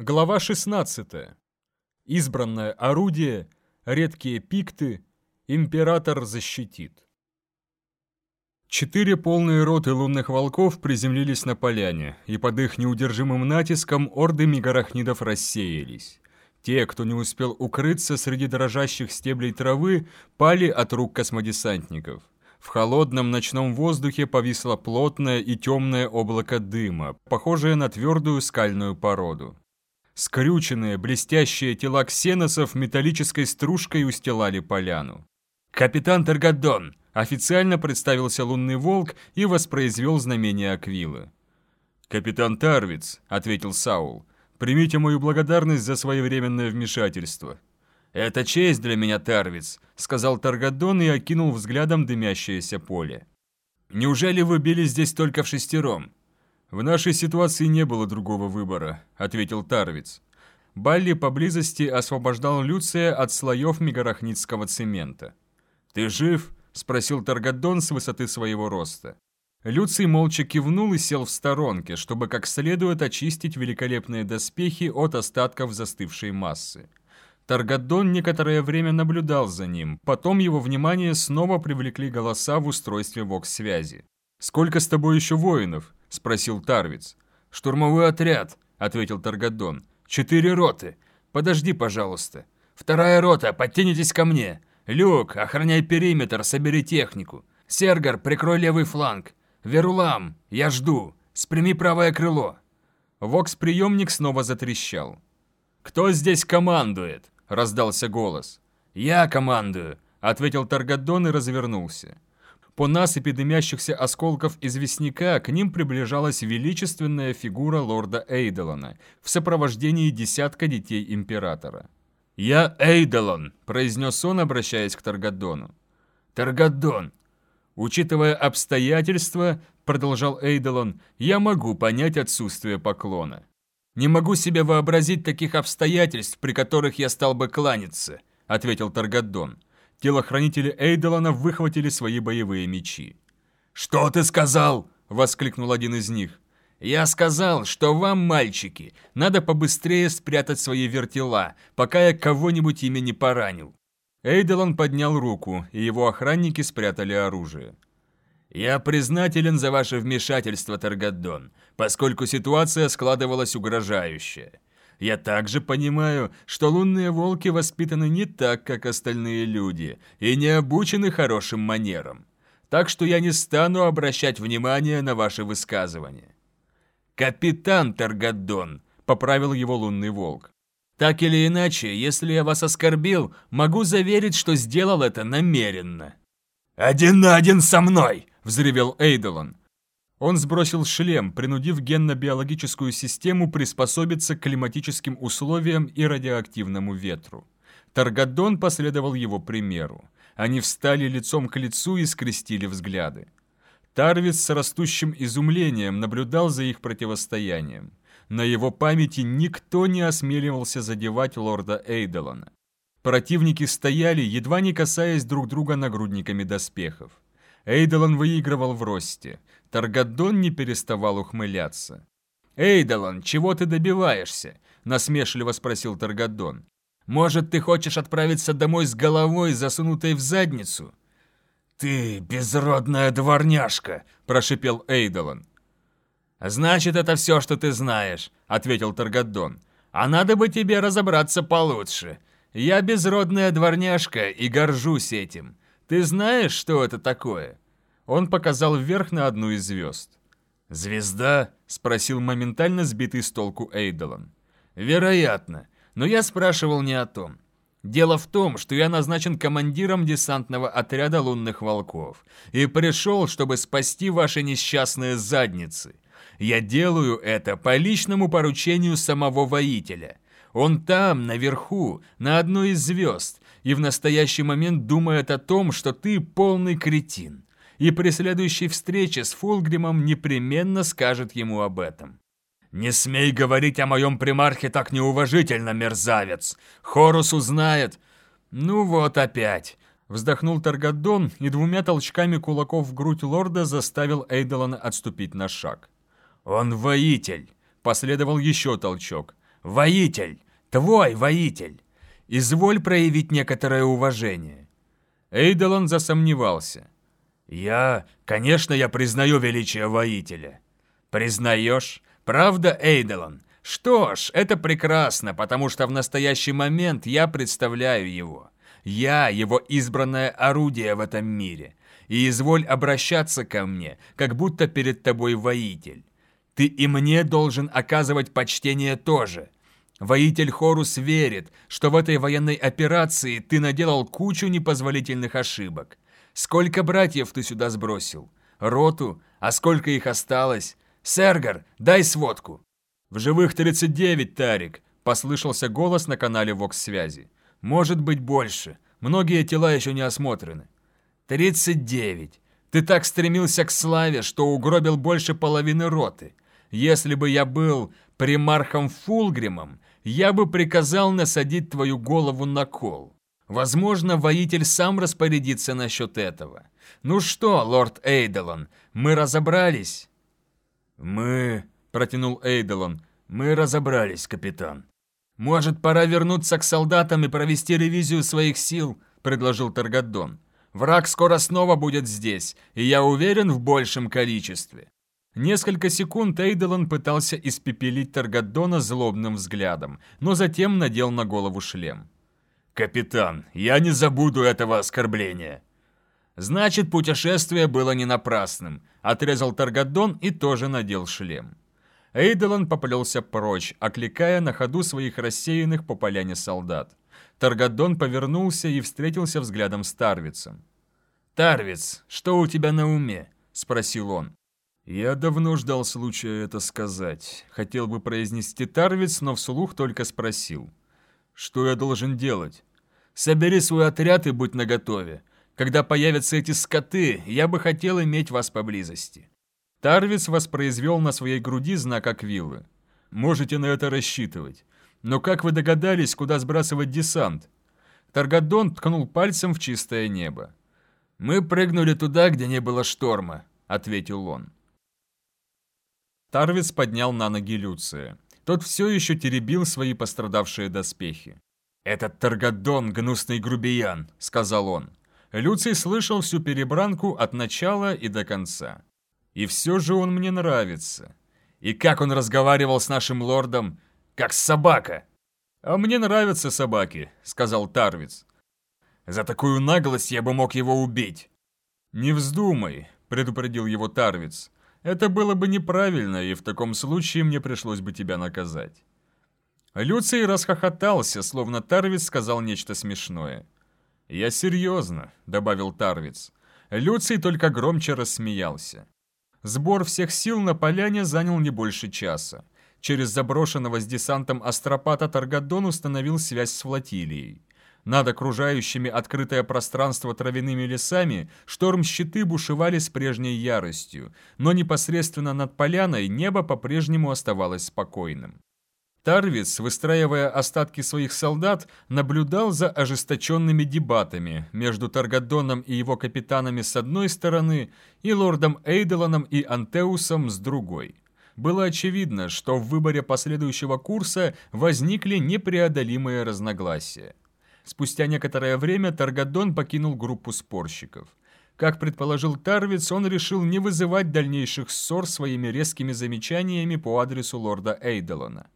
Глава 16. Избранное орудие, редкие пикты, император защитит. Четыре полные роты лунных волков приземлились на поляне, и под их неудержимым натиском орды мегарахнидов рассеялись. Те, кто не успел укрыться среди дрожащих стеблей травы, пали от рук космодесантников. В холодном ночном воздухе повисло плотное и темное облако дыма, похожее на твердую скальную породу. Скрюченные, блестящие тела ксеносов металлической стружкой устилали поляну. «Капитан Таргадон!» – официально представился лунный волк и воспроизвел знамение Аквилы. «Капитан Тарвиц», – ответил Саул, – «примите мою благодарность за своевременное вмешательство». «Это честь для меня, Тарвиц», – сказал Таргадон и окинул взглядом дымящееся поле. «Неужели вы били здесь только в шестером?» «В нашей ситуации не было другого выбора», — ответил Тарвиц. Балли поблизости освобождал Люция от слоев мегарахницкого цемента. «Ты жив?» — спросил Таргадон с высоты своего роста. Люций молча кивнул и сел в сторонке, чтобы как следует очистить великолепные доспехи от остатков застывшей массы. Таргадон некоторое время наблюдал за ним, потом его внимание снова привлекли голоса в устройстве ВОКС-связи. «Сколько с тобой еще воинов?» – спросил Тарвиц. «Штурмовой отряд», – ответил Таргадон. «Четыре роты. Подожди, пожалуйста. Вторая рота, подтянитесь ко мне. Люк, охраняй периметр, собери технику. Сергар, прикрой левый фланг. Верулам, я жду. Спрями правое крыло». Вокс-приемник снова затрещал. «Кто здесь командует?» – раздался голос. «Я командую», – ответил Таргадон и развернулся. По насыпи дымящихся осколков известняка к ним приближалась величественная фигура лорда Эйдолона в сопровождении десятка детей императора. «Я Эйдолон», – произнес он, обращаясь к Таргадону. «Таргадон, учитывая обстоятельства, – продолжал Эйдолон, – я могу понять отсутствие поклона. Не могу себе вообразить таких обстоятельств, при которых я стал бы кланяться», – ответил Таргадон. Телохранители Эйдолана выхватили свои боевые мечи. «Что ты сказал?» – воскликнул один из них. «Я сказал, что вам, мальчики, надо побыстрее спрятать свои вертела, пока я кого-нибудь ими не поранил». Эйдолан поднял руку, и его охранники спрятали оружие. «Я признателен за ваше вмешательство, Таргадон, поскольку ситуация складывалась угрожающая. Я также понимаю, что лунные волки воспитаны не так, как остальные люди, и не обучены хорошим манерам. Так что я не стану обращать внимание на ваши высказывания. «Капитан Таргадон», — поправил его лунный волк. «Так или иначе, если я вас оскорбил, могу заверить, что сделал это намеренно». «Один на один со мной!» — взревел Эйдолон. Он сбросил шлем, принудив генно-биологическую систему приспособиться к климатическим условиям и радиоактивному ветру. Таргадон последовал его примеру. Они встали лицом к лицу и скрестили взгляды. Тарвис с растущим изумлением наблюдал за их противостоянием. На его памяти никто не осмеливался задевать лорда Эйдолона. Противники стояли, едва не касаясь друг друга нагрудниками доспехов. Эйдолон выигрывал в росте. Таргадон не переставал ухмыляться. «Эйдолон, чего ты добиваешься?» – насмешливо спросил Таргадон. «Может, ты хочешь отправиться домой с головой, засунутой в задницу?» «Ты безродная дворняжка!» – прошипел Эйдолон. «Значит, это все, что ты знаешь», – ответил Таргадон. «А надо бы тебе разобраться получше. Я безродная дворняжка и горжусь этим. Ты знаешь, что это такое?» Он показал вверх на одну из звезд. «Звезда?» – спросил моментально сбитый с толку Эйдолон. «Вероятно, но я спрашивал не о том. Дело в том, что я назначен командиром десантного отряда лунных волков и пришел, чтобы спасти ваши несчастные задницы. Я делаю это по личному поручению самого воителя. Он там, наверху, на одной из звезд, и в настоящий момент думает о том, что ты полный кретин и при следующей встрече с Фулгримом непременно скажет ему об этом. «Не смей говорить о моем примархе так неуважительно, мерзавец! Хорус узнает!» «Ну вот опять!» Вздохнул Таргадон и двумя толчками кулаков в грудь лорда заставил Эйдолана отступить на шаг. «Он воитель!» Последовал еще толчок. Воитель! Твой воитель! Изволь проявить некоторое уважение». Эйдолон засомневался. «Я, конечно, я признаю величие воителя». «Признаешь? Правда, Эйдолон? Что ж, это прекрасно, потому что в настоящий момент я представляю его. Я его избранное орудие в этом мире. И изволь обращаться ко мне, как будто перед тобой воитель. Ты и мне должен оказывать почтение тоже. Воитель Хорус верит, что в этой военной операции ты наделал кучу непозволительных ошибок. Сколько братьев ты сюда сбросил? Роту? А сколько их осталось? Сергар, дай сводку. В живых 39, Тарик, послышался голос на канале Вокс-связи. Может быть больше. Многие тела еще не осмотрены. 39. Ты так стремился к славе, что угробил больше половины роты. Если бы я был примархом Фулгримом, я бы приказал насадить твою голову на кол. Возможно, воитель сам распорядится насчет этого. Ну что, лорд Эйдолон, мы разобрались?» «Мы...» — протянул Эйдолон. «Мы разобрались, капитан». «Может, пора вернуться к солдатам и провести ревизию своих сил?» — предложил Таргадон. «Враг скоро снова будет здесь, и я уверен в большем количестве». Несколько секунд Эйдолон пытался испепелить Таргадона злобным взглядом, но затем надел на голову шлем. «Капитан, я не забуду этого оскорбления!» «Значит, путешествие было не напрасным», — отрезал Таргадон и тоже надел шлем. Эйдолон поплелся прочь, окликая на ходу своих рассеянных по поляне солдат. Таргадон повернулся и встретился взглядом с Тарвицем. «Тарвиц, что у тебя на уме?» — спросил он. «Я давно ждал случая это сказать. Хотел бы произнести Тарвиц, но вслух только спросил. Что я должен делать? Собери свой отряд и будь наготове. Когда появятся эти скоты, я бы хотел иметь вас поблизости». Тарвиц воспроизвел на своей груди знак Аквилы. «Можете на это рассчитывать. Но как вы догадались, куда сбрасывать десант?» Таргадон ткнул пальцем в чистое небо. «Мы прыгнули туда, где не было шторма», — ответил он. Тарвиц поднял на ноги Люция. Тот все еще теребил свои пострадавшие доспехи. «Этот Таргадон — гнусный грубиян», — сказал он. Люций слышал всю перебранку от начала и до конца. И все же он мне нравится. И как он разговаривал с нашим лордом, как собака. «А мне нравятся собаки», — сказал Тарвиц. «За такую наглость я бы мог его убить». «Не вздумай», — предупредил его Тарвиц. Это было бы неправильно, и в таком случае мне пришлось бы тебя наказать». Люций расхохотался, словно Тарвиц сказал нечто смешное. «Я серьезно», — добавил Тарвиц. Люций только громче рассмеялся. Сбор всех сил на поляне занял не больше часа. Через заброшенного с десантом астропата Таргадон установил связь с флотилией. Над окружающими открытое пространство травяными лесами шторм-щиты бушевали с прежней яростью, но непосредственно над поляной небо по-прежнему оставалось спокойным. Тарвиц, выстраивая остатки своих солдат, наблюдал за ожесточенными дебатами между Таргадоном и его капитанами с одной стороны и лордом Эйделоном и Антеусом с другой. Было очевидно, что в выборе последующего курса возникли непреодолимые разногласия. Спустя некоторое время Таргадон покинул группу спорщиков. Как предположил Тарвиц, он решил не вызывать дальнейших ссор своими резкими замечаниями по адресу лорда Эйдолона.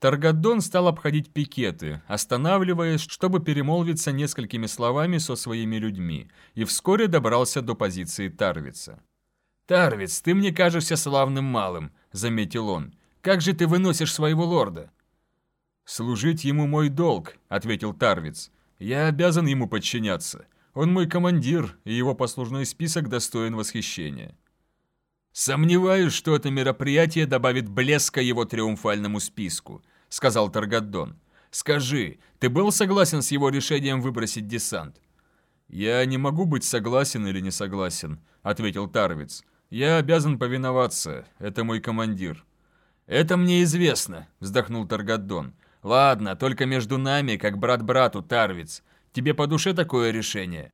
Таргадон стал обходить пикеты, останавливаясь, чтобы перемолвиться несколькими словами со своими людьми, и вскоре добрался до позиции Тарвица. «Тарвиц, ты мне кажешься славным малым», — заметил он. «Как же ты выносишь своего лорда?» «Служить ему мой долг», — ответил Тарвиц. «Я обязан ему подчиняться. Он мой командир, и его послужной список достоин восхищения». «Сомневаюсь, что это мероприятие добавит блеска его триумфальному списку», — сказал Таргаддон. «Скажи, ты был согласен с его решением выбросить десант?» «Я не могу быть согласен или не согласен», — ответил Тарвиц. «Я обязан повиноваться. Это мой командир». «Это мне известно», — вздохнул Таргаддон. Ладно, только между нами, как брат брату, Тарвиц. Тебе по душе такое решение?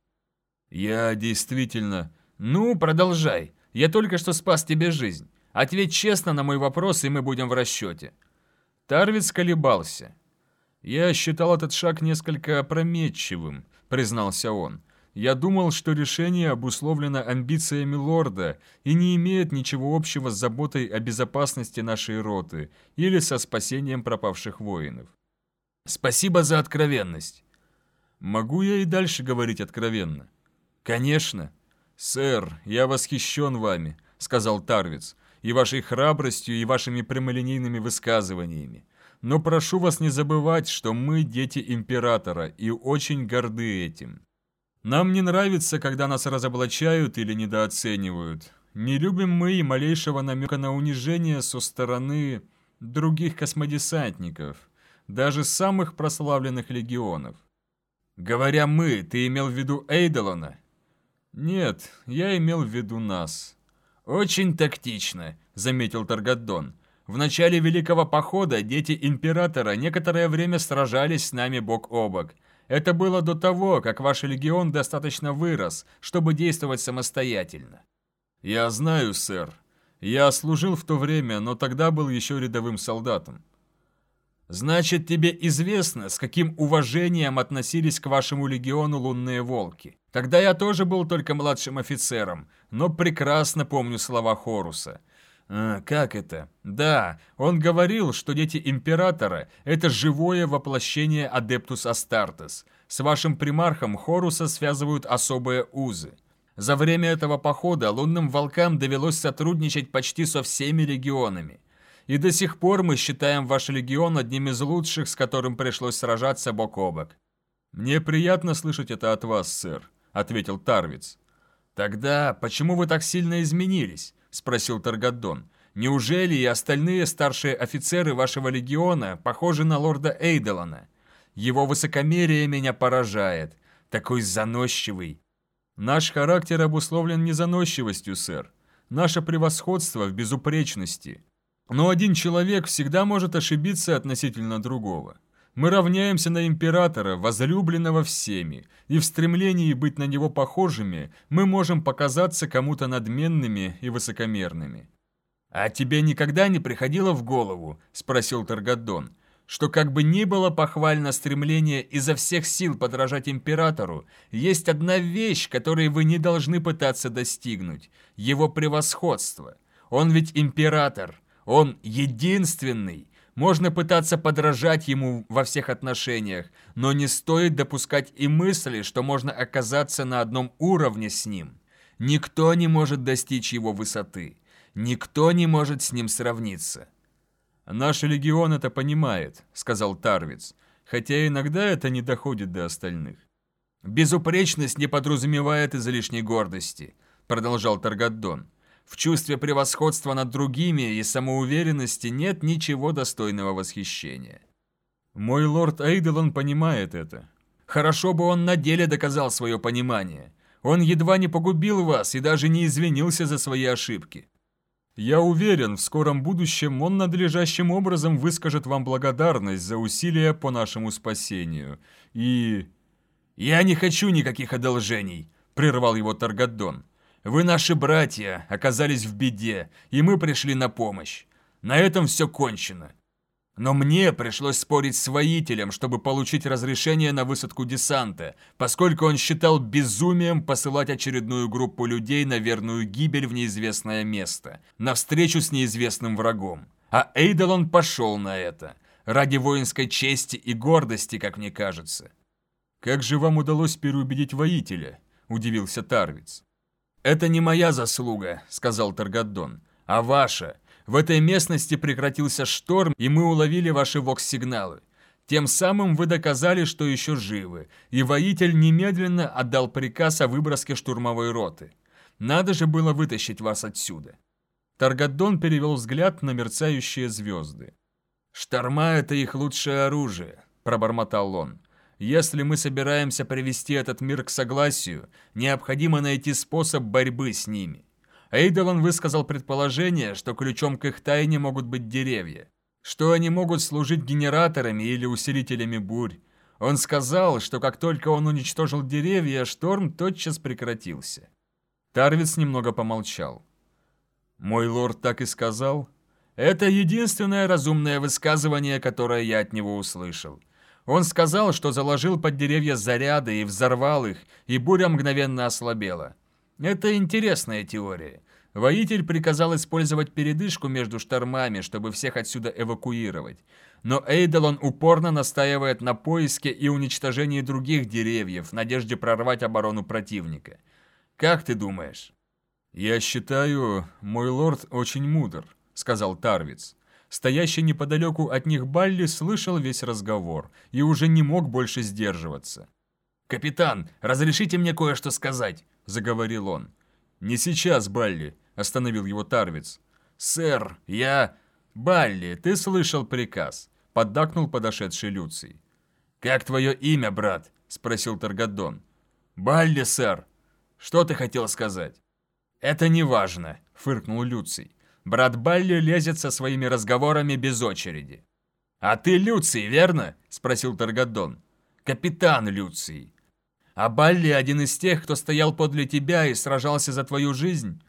Я действительно... Ну, продолжай. Я только что спас тебе жизнь. Ответь честно на мой вопрос, и мы будем в расчете. Тарвиц колебался. «Я считал этот шаг несколько опрометчивым», — признался он. «Я думал, что решение обусловлено амбициями лорда и не имеет ничего общего с заботой о безопасности нашей роты или со спасением пропавших воинов». «Спасибо за откровенность». «Могу я и дальше говорить откровенно?» «Конечно». «Сэр, я восхищен вами», — сказал Тарвиц, «и вашей храбростью, и вашими прямолинейными высказываниями. Но прошу вас не забывать, что мы дети императора и очень горды этим. Нам не нравится, когда нас разоблачают или недооценивают. Не любим мы и малейшего намека на унижение со стороны других космодесантников, даже самых прославленных легионов. Говоря «мы», ты имел в виду Эйдолона? Нет, я имел в виду нас. Очень тактично, заметил Таргаддон. В начале Великого Похода дети Императора некоторое время сражались с нами бок о бок. Это было до того, как ваш легион достаточно вырос, чтобы действовать самостоятельно. Я знаю, сэр. Я служил в то время, но тогда был еще рядовым солдатом. Значит, тебе известно, с каким уважением относились к вашему легиону лунные волки. Тогда я тоже был только младшим офицером, но прекрасно помню слова Хоруса. А, как это? Да, он говорил, что дети Императора – это живое воплощение Адептус Астартес. С вашим примархом Хоруса связывают особые узы. За время этого похода лунным волкам довелось сотрудничать почти со всеми легионами. И до сих пор мы считаем ваш легион одним из лучших, с которым пришлось сражаться бок о бок. «Мне приятно слышать это от вас, сэр», — ответил Тарвиц. «Тогда почему вы так сильно изменились?» – спросил Таргаддон. «Неужели и остальные старшие офицеры вашего легиона похожи на лорда Эйдолана? Его высокомерие меня поражает. Такой заносчивый». «Наш характер обусловлен не заносчивостью, сэр. Наше превосходство в безупречности. Но один человек всегда может ошибиться относительно другого. Мы равняемся на императора, возлюбленного всеми, и в стремлении быть на него похожими мы можем показаться кому-то надменными и высокомерными. «А тебе никогда не приходило в голову, — спросил Таргадон, — что как бы ни было похвально стремление изо всех сил подражать императору, есть одна вещь, которой вы не должны пытаться достигнуть — его превосходство. Он ведь император, он единственный, можно пытаться подражать ему во всех отношениях, но не стоит допускать и мысли, что можно оказаться на одном уровне с ним. Никто не может достичь его высоты. Никто не может с ним сравниться. «Наш легион это понимает», — сказал Тарвиц, «хотя иногда это не доходит до остальных». «Безупречность не подразумевает излишней гордости», — продолжал Таргаддон. В чувстве превосходства над другими и самоуверенности нет ничего достойного восхищения. Мой лорд Эйделон понимает это. Хорошо бы он на деле доказал свое понимание. Он едва не погубил вас и даже не извинился за свои ошибки. Я уверен, в скором будущем он надлежащим образом выскажет вам благодарность за усилия по нашему спасению. И... «Я не хочу никаких одолжений», — прервал его Таргадон. Вы наши братья, оказались в беде, и мы пришли на помощь. На этом все кончено. Но мне пришлось спорить с воителем, чтобы получить разрешение на высадку десанта, поскольку он считал безумием посылать очередную группу людей на верную гибель в неизвестное место, на встречу с неизвестным врагом. А Эйдолон пошел на это, ради воинской чести и гордости, как мне кажется. «Как же вам удалось переубедить воителя?» – удивился Тарвиц. «Это не моя заслуга», — сказал Таргаддон, — «а ваша. В этой местности прекратился шторм, и мы уловили ваши вокс-сигналы. Тем самым вы доказали, что еще живы, и воитель немедленно отдал приказ о выброске штурмовой роты. Надо же было вытащить вас отсюда». Таргаддон перевел взгляд на мерцающие звезды. «Шторма — это их лучшее оружие», — пробормотал он. Если мы собираемся привести этот мир к согласию, необходимо найти способ борьбы с ними. Эйдолон высказал предположение, что ключом к их тайне могут быть деревья, что они могут служить генераторами или усилителями бурь. Он сказал, что как только он уничтожил деревья, шторм тотчас прекратился. Тарвиц немного помолчал. «Мой лорд так и сказал?» Это единственное разумное высказывание, которое я от него услышал. Он сказал, что заложил под деревья заряды и взорвал их, и буря мгновенно ослабела. Это интересная теория. Воитель приказал использовать передышку между штормами, чтобы всех отсюда эвакуировать. Но Эйдолон упорно настаивает на поиске и уничтожении других деревьев в надежде прорвать оборону противника. Как ты думаешь? «Я считаю, мой лорд очень мудр», — сказал Тарвиц. Стоящий неподалеку от них Балли слышал весь разговор и уже не мог больше сдерживаться. «Капитан, разрешите мне кое-что сказать», — заговорил он. «Не сейчас, Балли», — остановил его Тарвиц. «Сэр, я...» «Балли, ты слышал приказ», — поддакнул подошедший Люций. «Как твое имя, брат?» — спросил Таргадон. «Балли, сэр». «Что ты хотел сказать?» «Это не важно», — фыркнул Люций. «Брат Балли лезет со своими разговорами без очереди». «А ты Люций, верно?» — спросил Таргадон. «Капитан Люций». «А Балли один из тех, кто стоял подле тебя и сражался за твою жизнь?»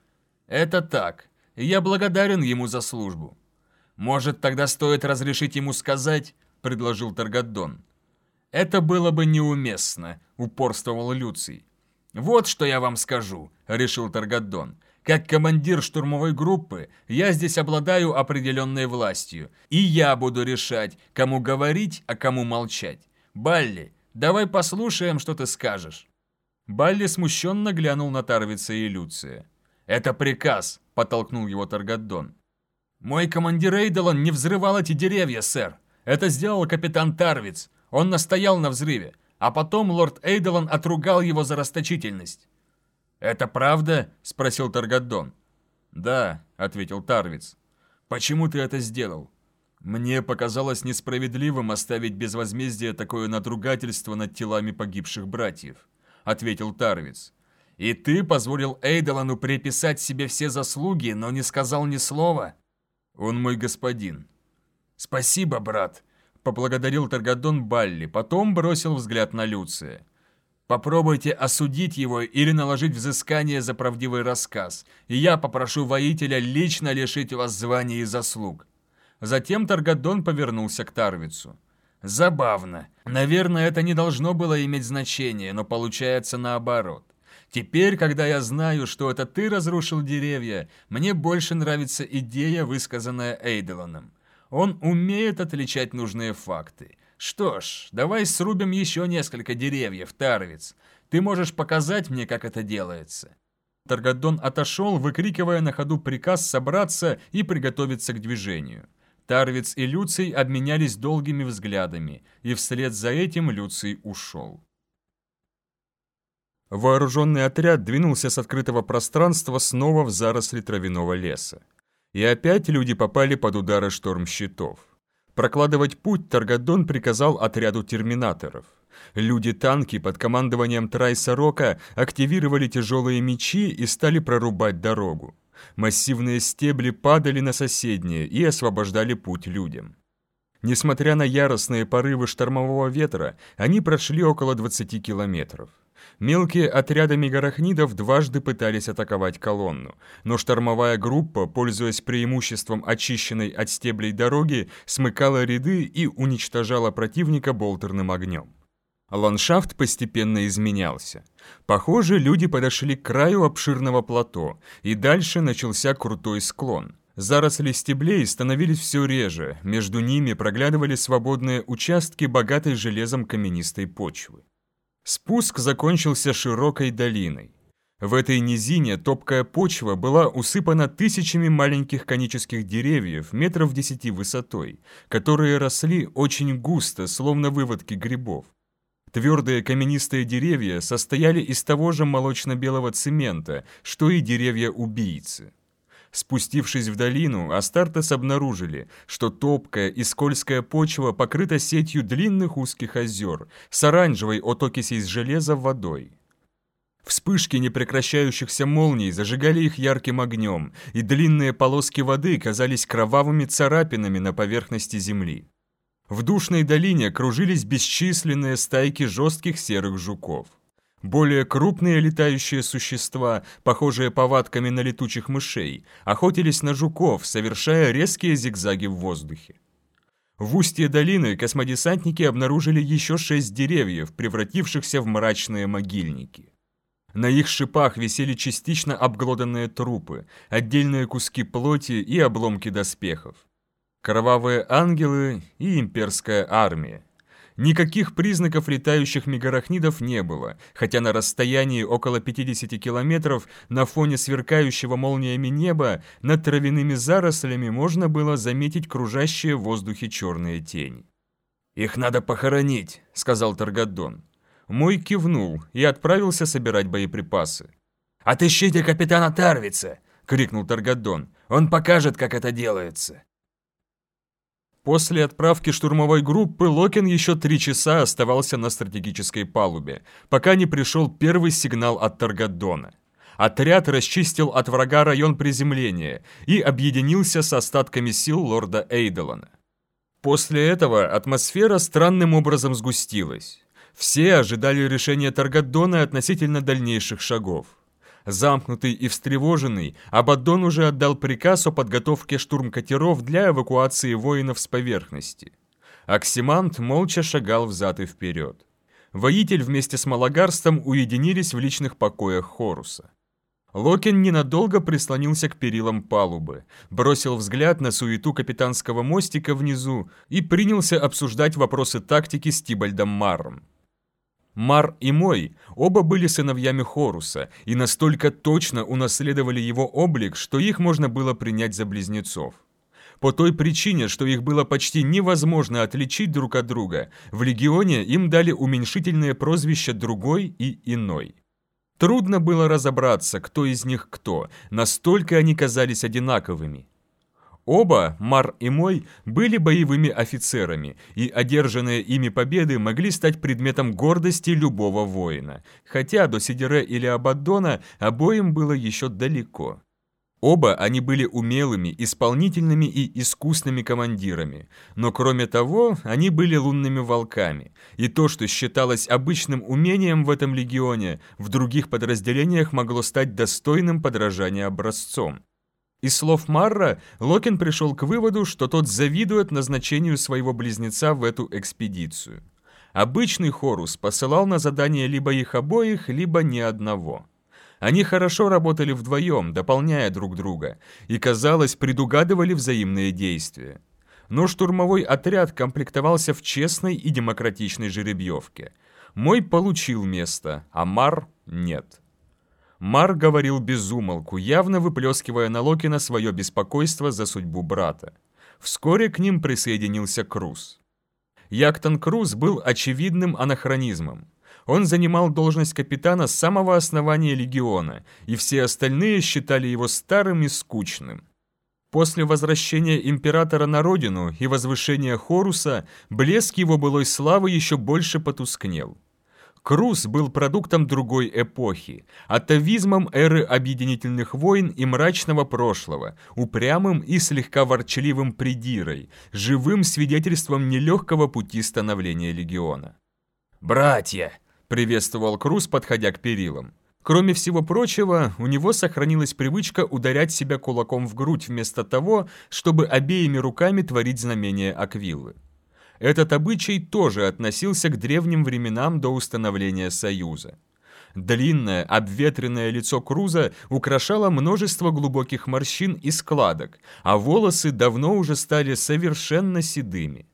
«Это так, и я благодарен ему за службу». «Может, тогда стоит разрешить ему сказать?» — предложил Таргадон. «Это было бы неуместно», — упорствовал Люций. «Вот что я вам скажу», — решил Таргадон. «Как командир штурмовой группы, я здесь обладаю определенной властью, и я буду решать, кому говорить, а кому молчать. Балли, давай послушаем, что ты скажешь». Балли смущенно глянул на Тарвица и Люция. «Это приказ», — подтолкнул его Таргадон. «Мой командир Эйдолон не взрывал эти деревья, сэр. Это сделал капитан Тарвиц. Он настоял на взрыве а потом лорд Эйдолон отругал его за расточительность. «Это правда?» – спросил Таргадон. «Да», – ответил Тарвиц. «Почему ты это сделал?» «Мне показалось несправедливым оставить без возмездия такое надругательство над телами погибших братьев», – ответил Тарвиц. «И ты позволил Эйдолону приписать себе все заслуги, но не сказал ни слова?» «Он мой господин». «Спасибо, брат», поблагодарил Таргадон Балли, потом бросил взгляд на Люция. Попробуйте осудить его или наложить взыскание за правдивый рассказ, и я попрошу воителя лично лишить вас звания и заслуг». Затем Таргадон повернулся к Тарвицу. «Забавно. Наверное, это не должно было иметь значения, но получается наоборот. Теперь, когда я знаю, что это ты разрушил деревья, мне больше нравится идея, высказанная Эйделоном. Он умеет отличать нужные факты. Что ж, давай срубим еще несколько деревьев, Тарвиц. Ты можешь показать мне, как это делается». Таргадон отошел, выкрикивая на ходу приказ собраться и приготовиться к движению. Тарвиц и Люций обменялись долгими взглядами, и вслед за этим Люций ушел. Вооруженный отряд двинулся с открытого пространства снова в заросли травяного леса. И опять люди попали под удары штормщитов. Прокладывать путь Таргадон приказал отряду терминаторов. Люди-танки под командованием Трайса Рока активировали тяжелые мечи и стали прорубать дорогу. Массивные стебли падали на соседние и освобождали путь людям. Несмотря на яростные порывы штормового ветра, они прошли около 20 километров. Мелкие отряды мегарахнидов дважды пытались атаковать колонну, но штормовая группа, пользуясь преимуществом очищенной от стеблей дороги, смыкала ряды и уничтожала противника болтерным огнем. Ландшафт постепенно изменялся. Похоже, люди подошли к краю обширного плато, и дальше начался крутой склон. Заросли стеблей становились все реже, между ними проглядывали свободные участки богатой железом каменистой почвы. Спуск закончился широкой долиной. В этой низине топкая почва была усыпана тысячами маленьких конических деревьев метров десяти высотой, которые росли очень густо, словно выводки грибов. Твердые каменистые деревья состояли из того же молочно-белого цемента, что и деревья-убийцы. Спустившись в долину, Астартес обнаружили, что топкая и скользкая почва покрыта сетью длинных узких озер с оранжевой от окисей с железа водой. Вспышки непрекращающихся молний зажигали их ярким огнем, и длинные полоски воды казались кровавыми царапинами на поверхности земли. В душной долине кружились бесчисленные стайки жестких серых жуков. Более крупные летающие существа, похожие повадками на летучих мышей, охотились на жуков, совершая резкие зигзаги в воздухе. В устье долины космодесантники обнаружили еще шесть деревьев, превратившихся в мрачные могильники. На их шипах висели частично обглоданные трупы, отдельные куски плоти и обломки доспехов. Кровавые ангелы и имперская армия. Никаких признаков летающих мегарахнидов не было, хотя на расстоянии около 50 километров на фоне сверкающего молниями неба над травяными зарослями можно было заметить кружащие в воздухе черные тени. «Их надо похоронить», — сказал Таргадон. Мой кивнул и отправился собирать боеприпасы. «Отыщите капитана Тарвица!» — крикнул Таргадон. «Он покажет, как это делается!» После отправки штурмовой группы Локин еще три часа оставался на стратегической палубе, пока не пришел первый сигнал от Таргадона. Отряд расчистил от врага район приземления и объединился с остатками сил лорда Эйдолана. После этого атмосфера странным образом сгустилась. Все ожидали решения Таргадона относительно дальнейших шагов. Замкнутый и встревоженный, Абаддон уже отдал приказ о подготовке штурмкатеров для эвакуации воинов с поверхности. Оксимант молча шагал взад и вперед. Воитель вместе с Малагарстом уединились в личных покоях Хоруса. Локин ненадолго прислонился к перилам палубы, бросил взгляд на суету капитанского мостика внизу и принялся обсуждать вопросы тактики с Тибальдом Марром. Мар и Мой оба были сыновьями Хоруса и настолько точно унаследовали его облик, что их можно было принять за близнецов. По той причине, что их было почти невозможно отличить друг от друга, в Легионе им дали уменьшительное прозвище «другой» и «иной». Трудно было разобраться, кто из них кто, настолько они казались одинаковыми. Оба, Мар и Мой, были боевыми офицерами, и одержанные ими победы могли стать предметом гордости любого воина, хотя до Сидере или Абаддона обоим было еще далеко. Оба они были умелыми, исполнительными и искусными командирами, но кроме того, они были лунными волками, и то, что считалось обычным умением в этом легионе, в других подразделениях могло стать достойным подражания образцом. Из слов Марра Локин пришел к выводу, что тот завидует назначению своего близнеца в эту экспедицию. Обычный Хорус посылал на задание либо их обоих, либо ни одного. Они хорошо работали вдвоем, дополняя друг друга, и, казалось, предугадывали взаимные действия. Но штурмовой отряд комплектовался в честной и демократичной жеребьевке. Мой получил место, а Мар – нет. Мар говорил без умолку, явно выплескивая на Локина свое беспокойство за судьбу брата. Вскоре к ним присоединился Круз. Яктон Круз был очевидным анахронизмом. Он занимал должность капитана с самого основания легиона, и все остальные считали его старым и скучным. После возвращения императора на родину и возвышения Хоруса, блеск его былой славы еще больше потускнел. Круз был продуктом другой эпохи, атовизмом эры объединительных войн и мрачного прошлого, упрямым и слегка ворчливым придирой, живым свидетельством нелегкого пути становления легиона. «Братья!» — приветствовал Круз, подходя к перилам. Кроме всего прочего, у него сохранилась привычка ударять себя кулаком в грудь вместо того, чтобы обеими руками творить знамение Аквиллы. Этот обычай тоже относился к древним временам до установления Союза. Длинное, обветренное лицо Круза украшало множество глубоких морщин и складок, а волосы давно уже стали совершенно седыми.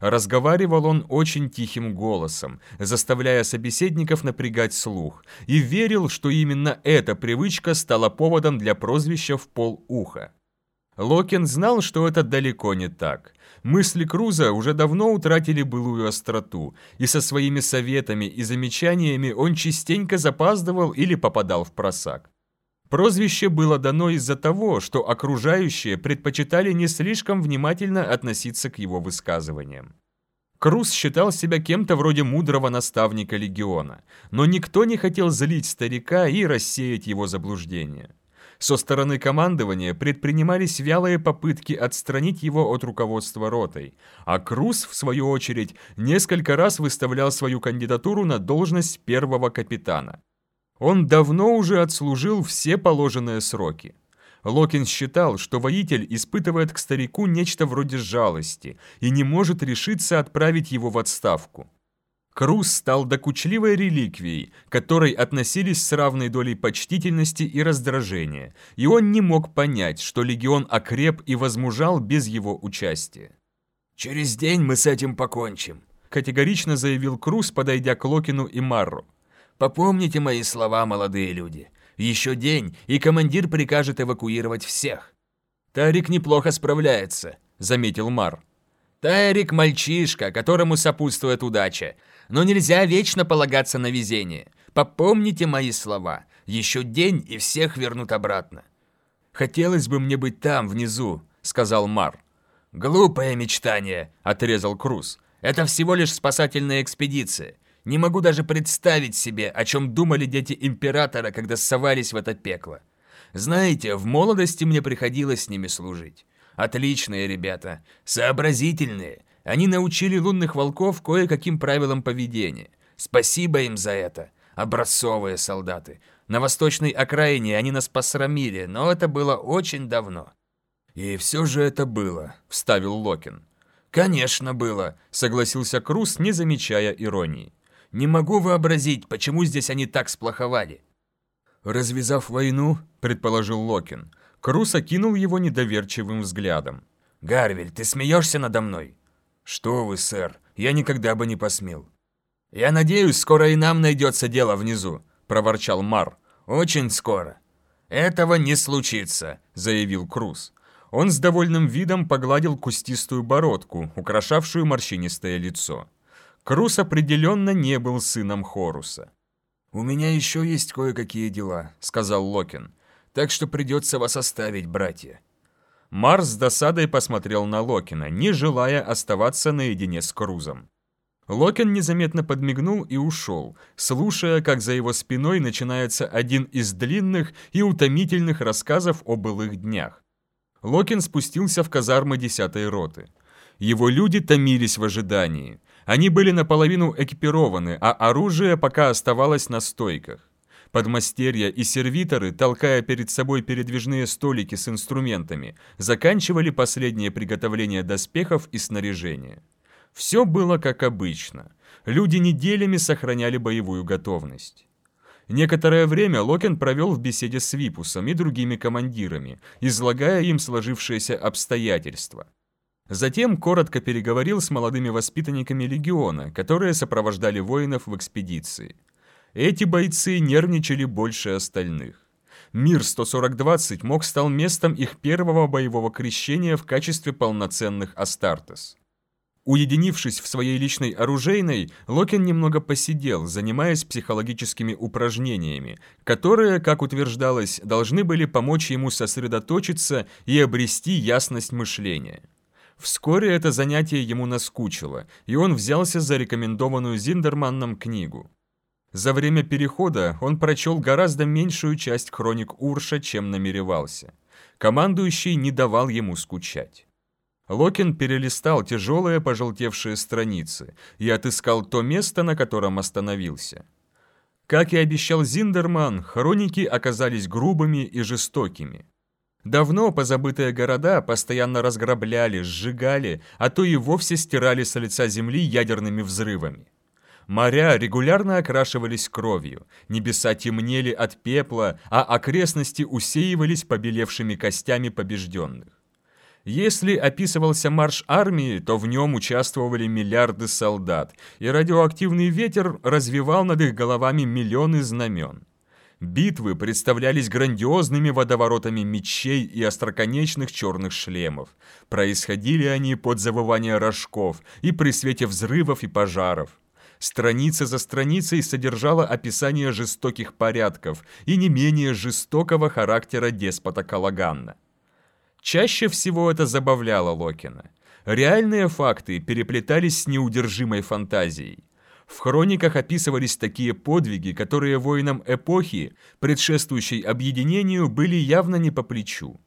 Разговаривал он очень тихим голосом, заставляя собеседников напрягать слух, и верил, что именно эта привычка стала поводом для прозвища «в полуха». Локин знал, что это далеко не так. Мысли Круза уже давно утратили былую остроту, и со своими советами и замечаниями он частенько запаздывал или попадал в просак. Прозвище было дано из-за того, что окружающие предпочитали не слишком внимательно относиться к его высказываниям. Круз считал себя кем-то вроде мудрого наставника легиона, но никто не хотел злить старика и рассеять его заблуждения. Со стороны командования предпринимались вялые попытки отстранить его от руководства ротой, а Круз, в свою очередь, несколько раз выставлял свою кандидатуру на должность первого капитана. Он давно уже отслужил все положенные сроки. Локин считал, что воитель испытывает к старику нечто вроде жалости и не может решиться отправить его в отставку. Круз стал докучливой реликвией, которой относились с равной долей почтительности и раздражения, и он не мог понять, что легион окреп и возмужал без его участия. «Через день мы с этим покончим», — категорично заявил Круз, подойдя к Локину и Марру. «Попомните мои слова, молодые люди. Еще день, и командир прикажет эвакуировать всех». «Тарик неплохо справляется», — заметил Мар. «Тарик — мальчишка, которому сопутствует удача, но нельзя вечно полагаться на везение. Попомните мои слова. Еще день, и всех вернут обратно. «Хотелось бы мне быть там, внизу», — сказал Мар. «Глупое мечтание», — отрезал Круз. «Это всего лишь спасательная экспедиция. Не могу даже представить себе, о чем думали дети Императора, когда совались в это пекло. Знаете, в молодости мне приходилось с ними служить. Отличные ребята, сообразительные, они научили лунных волков кое-каким правилам поведения. Спасибо им за это. Образцовые солдаты. На восточной окраине они нас посрамили, но это было очень давно. «И все же это было», — вставил Локин. «Конечно было», — согласился Круз, не замечая иронии. «Не могу вообразить, почему здесь они так сплоховали». «Развязав войну», — предположил Локин, Круз окинул его недоверчивым взглядом. «Гарвель, ты смеешься надо мной?» «Что вы, сэр, я никогда бы не посмел». «Я надеюсь, скоро и нам найдется дело внизу», — проворчал Мар. «Очень скоро». «Этого не случится», — заявил Круз. Он с довольным видом погладил кустистую бородку, украшавшую морщинистое лицо. Круз определенно не был сыном Хоруса. «У меня еще есть кое-какие дела», — сказал Локин. «Так что придется вас оставить, братья». Марс с досадой посмотрел на Локина, не желая оставаться наедине с Крузом. Локин незаметно подмигнул и ушел, слушая, как за его спиной начинается один из длинных и утомительных рассказов о былых днях. Локин спустился в казармы десятой роты. Его люди томились в ожидании. Они были наполовину экипированы, а оружие пока оставалось на стойках. Подмастерья и сервиторы, толкая перед собой передвижные столики с инструментами, заканчивали последнее приготовление доспехов и снаряжения. Все было как обычно. Люди неделями сохраняли боевую готовность. Некоторое время Локен провел в беседе с Випусом и другими командирами, излагая им сложившиеся обстоятельства. Затем коротко переговорил с молодыми воспитанниками легиона, которые сопровождали воинов в экспедиции. Эти бойцы нервничали больше остальных. Мир 140-20 мог стал местом их первого боевого крещения в качестве полноценных Астартес. Уединившись в своей личной оружейной, Локин немного посидел, занимаясь психологическими упражнениями, которые, как утверждалось, должны были помочь ему сосредоточиться и обрести ясность мышления. Вскоре это занятие ему наскучило, и он взялся за рекомендованную Зиндерманном книгу. За время перехода он прочел гораздо меньшую часть хроник Урша, чем намеревался. Командующий не давал ему скучать. Локин перелистал тяжелые пожелтевшие страницы и отыскал то место, на котором остановился. Как и обещал Зиндерман, хроники оказались грубыми и жестокими. Давно позабытые города постоянно разграбляли, сжигали, а то и вовсе стирали с лица земли ядерными взрывами. Моря регулярно окрашивались кровью, небеса темнели от пепла, а окрестности усеивались побелевшими костями побежденных. Если описывался марш армии, то в нем участвовали миллиарды солдат, и радиоактивный ветер развивал над их головами миллионы знамен. Битвы представлялись грандиозными водоворотами мечей и остроконечных черных шлемов. Происходили они под завывание рожков и при свете взрывов и пожаров. Страница за страницей содержала описание жестоких порядков и не менее жестокого характера деспота Калаганна. Чаще всего это забавляло Локина. Реальные факты переплетались с неудержимой фантазией. В хрониках описывались такие подвиги, которые воинам эпохи, предшествующей объединению, были явно не по плечу.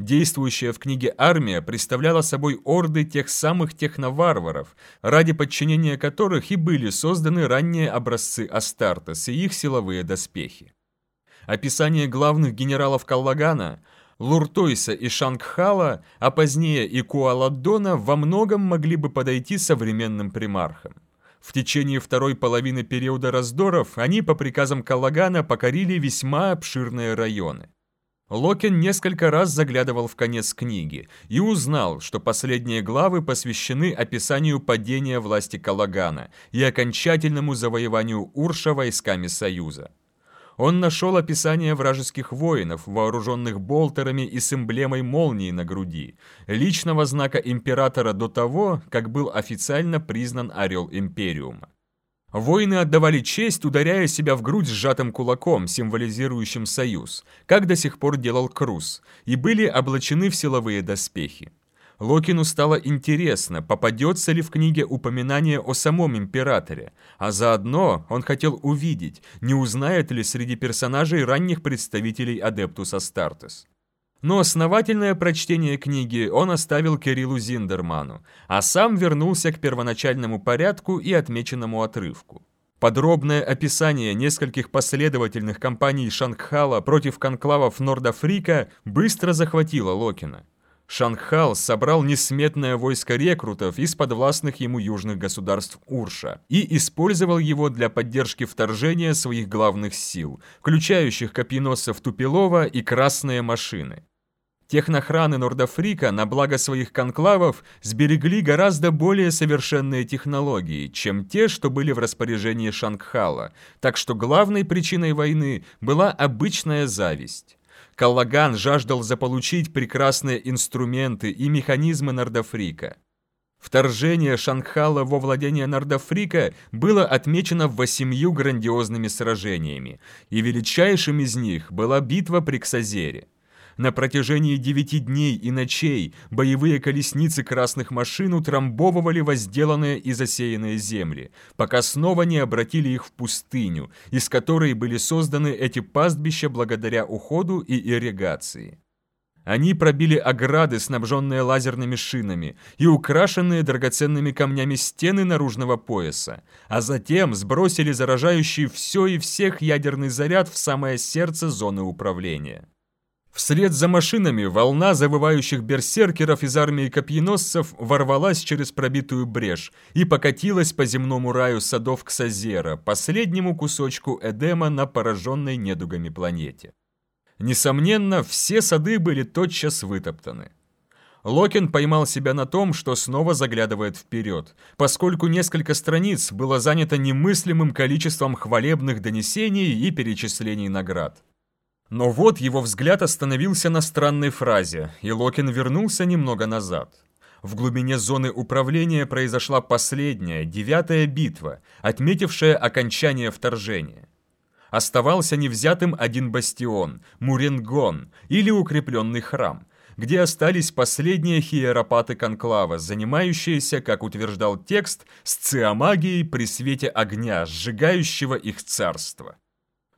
Действующая в книге армия представляла собой орды тех самых техноварваров, ради подчинения которых и были созданы ранние образцы Астартес и их силовые доспехи. Описание главных генералов Каллагана, Луртойса и Шангхала, а позднее и Куаладдона во многом могли бы подойти современным примархам. В течение второй половины периода раздоров они по приказам Каллагана покорили весьма обширные районы. Локин несколько раз заглядывал в конец книги и узнал, что последние главы посвящены описанию падения власти Калагана и окончательному завоеванию Урша войсками Союза. Он нашел описание вражеских воинов, вооруженных болтерами и с эмблемой молнии на груди, личного знака императора до того, как был официально признан Орел Империума. Воины отдавали честь, ударяя себя в грудь сжатым кулаком, символизирующим союз, как до сих пор делал Круз, и были облачены в силовые доспехи. Локину стало интересно, попадется ли в книге упоминание о самом императоре, а заодно он хотел увидеть, не узнает ли среди персонажей ранних представителей Адептус Астартес. Но основательное прочтение книги он оставил Кириллу Зиндерману, а сам вернулся к первоначальному порядку и отмеченному отрывку. Подробное описание нескольких последовательных кампаний Шангхала против конклавов Нордафрика быстро захватило Локина. Шанхал собрал несметное войско рекрутов из подвластных ему южных государств Урша и использовал его для поддержки вторжения своих главных сил, включающих копьеносцев Тупилова и красные машины. Технохраны Нордафрика на благо своих конклавов сберегли гораздо более совершенные технологии, чем те, что были в распоряжении Шангхала, так что главной причиной войны была обычная зависть. Каллаган жаждал заполучить прекрасные инструменты и механизмы Нордафрика. Вторжение Шанхала во владение Нордафрика было отмечено восемью грандиозными сражениями, и величайшим из них была битва при Ксазере. На протяжении девяти дней и ночей боевые колесницы красных машин утрамбовывали возделанные и засеянные земли, пока снова не обратили их в пустыню, из которой были созданы эти пастбища благодаря уходу и ирригации. Они пробили ограды, снабженные лазерными шинами, и украшенные драгоценными камнями стены наружного пояса, а затем сбросили заражающий все и всех ядерный заряд в самое сердце зоны управления. Вслед за машинами волна завывающих берсеркеров из армии копьеносцев ворвалась через пробитую брешь и покатилась по земному раю садов Ксазера, последнему кусочку Эдема на пораженной недугами планете. Несомненно, все сады были тотчас вытоптаны. Локин поймал себя на том, что снова заглядывает вперед, поскольку несколько страниц было занято немыслимым количеством хвалебных донесений и перечислений наград. Но вот его взгляд остановился на странной фразе, и Локин вернулся немного назад. В глубине зоны управления произошла последняя, девятая битва, отметившая окончание вторжения. Оставался невзятым один бастион, Муренгон, или укрепленный храм, где остались последние хиеропаты конклава, занимающиеся, как утверждал текст, сциомагией при свете огня, сжигающего их царство.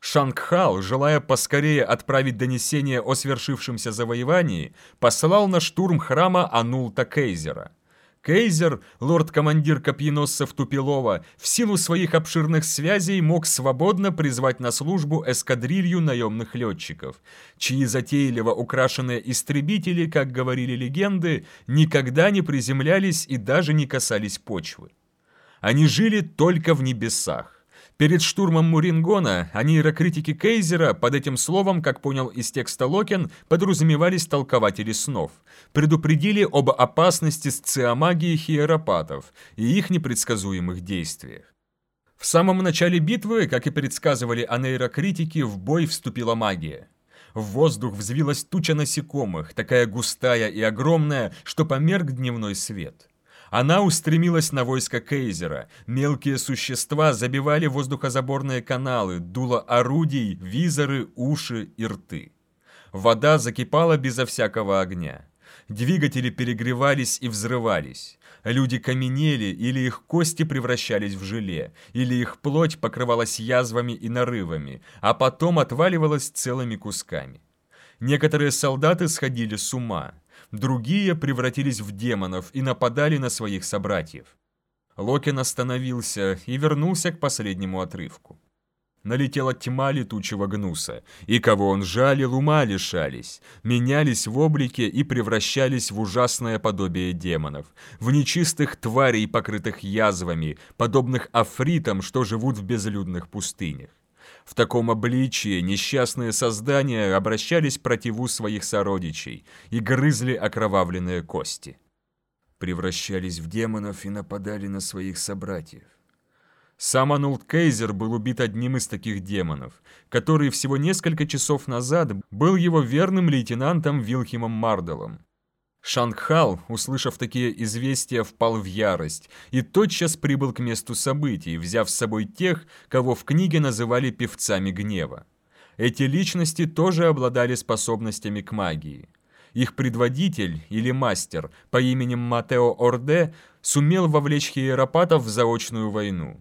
Шангхал, желая поскорее отправить донесение о свершившемся завоевании, послал на штурм храма Анулта Кейзера. Кейзер, лорд-командир копьеносцев Тупилова, в силу своих обширных связей мог свободно призвать на службу эскадрилью наемных летчиков, чьи затейливо украшенные истребители, как говорили легенды, никогда не приземлялись и даже не касались почвы. Они жили только в небесах. Перед штурмом Мурингона они нейрокритики Кейзера под этим словом, как понял из текста Локен, подразумевались толкователи снов. Предупредили об опасности сциомагии хиеропатов и их непредсказуемых действиях. В самом начале битвы, как и предсказывали анейрокритики, в бой вступила магия. В воздух взвилась туча насекомых, такая густая и огромная, что померк дневной свет. Она устремилась на войско Кейзера. Мелкие существа забивали воздухозаборные каналы, дуло орудий, визоры, уши и рты. Вода закипала безо всякого огня. Двигатели перегревались и взрывались. Люди каменели, или их кости превращались в желе, или их плоть покрывалась язвами и нарывами, а потом отваливалась целыми кусками. Некоторые солдаты сходили с ума, другие превратились в демонов и нападали на своих собратьев. Локин остановился и вернулся к последнему отрывку. Налетела тьма летучего гнуса, и кого он жалил, ума лишались, менялись в облике и превращались в ужасное подобие демонов, в нечистых тварей, покрытых язвами, подобных афритам, что живут в безлюдных пустынях. В таком обличии несчастные создания обращались противу своих сородичей и грызли окровавленные кости. Превращались в демонов и нападали на своих собратьев. Сам Анулт Кейзер был убит одним из таких демонов, который всего несколько часов назад был его верным лейтенантом Вилхимом Марделом. Шангхал, услышав такие известия, впал в ярость и тотчас прибыл к месту событий, взяв с собой тех, кого в книге называли певцами гнева. Эти личности тоже обладали способностями к магии. Их предводитель или мастер по имени Матео Орде сумел вовлечь хиеропатов в заочную войну.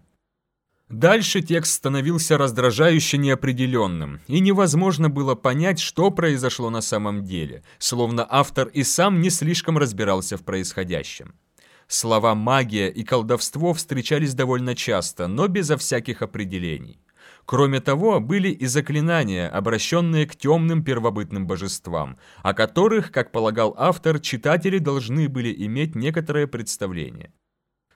Дальше текст становился раздражающе неопределенным, и невозможно было понять, что произошло на самом деле, словно автор и сам не слишком разбирался в происходящем. Слова «магия» и «колдовство» встречались довольно часто, но безо всяких определений. Кроме того, были и заклинания, обращенные к темным первобытным божествам, о которых, как полагал автор, читатели должны были иметь некоторое представление.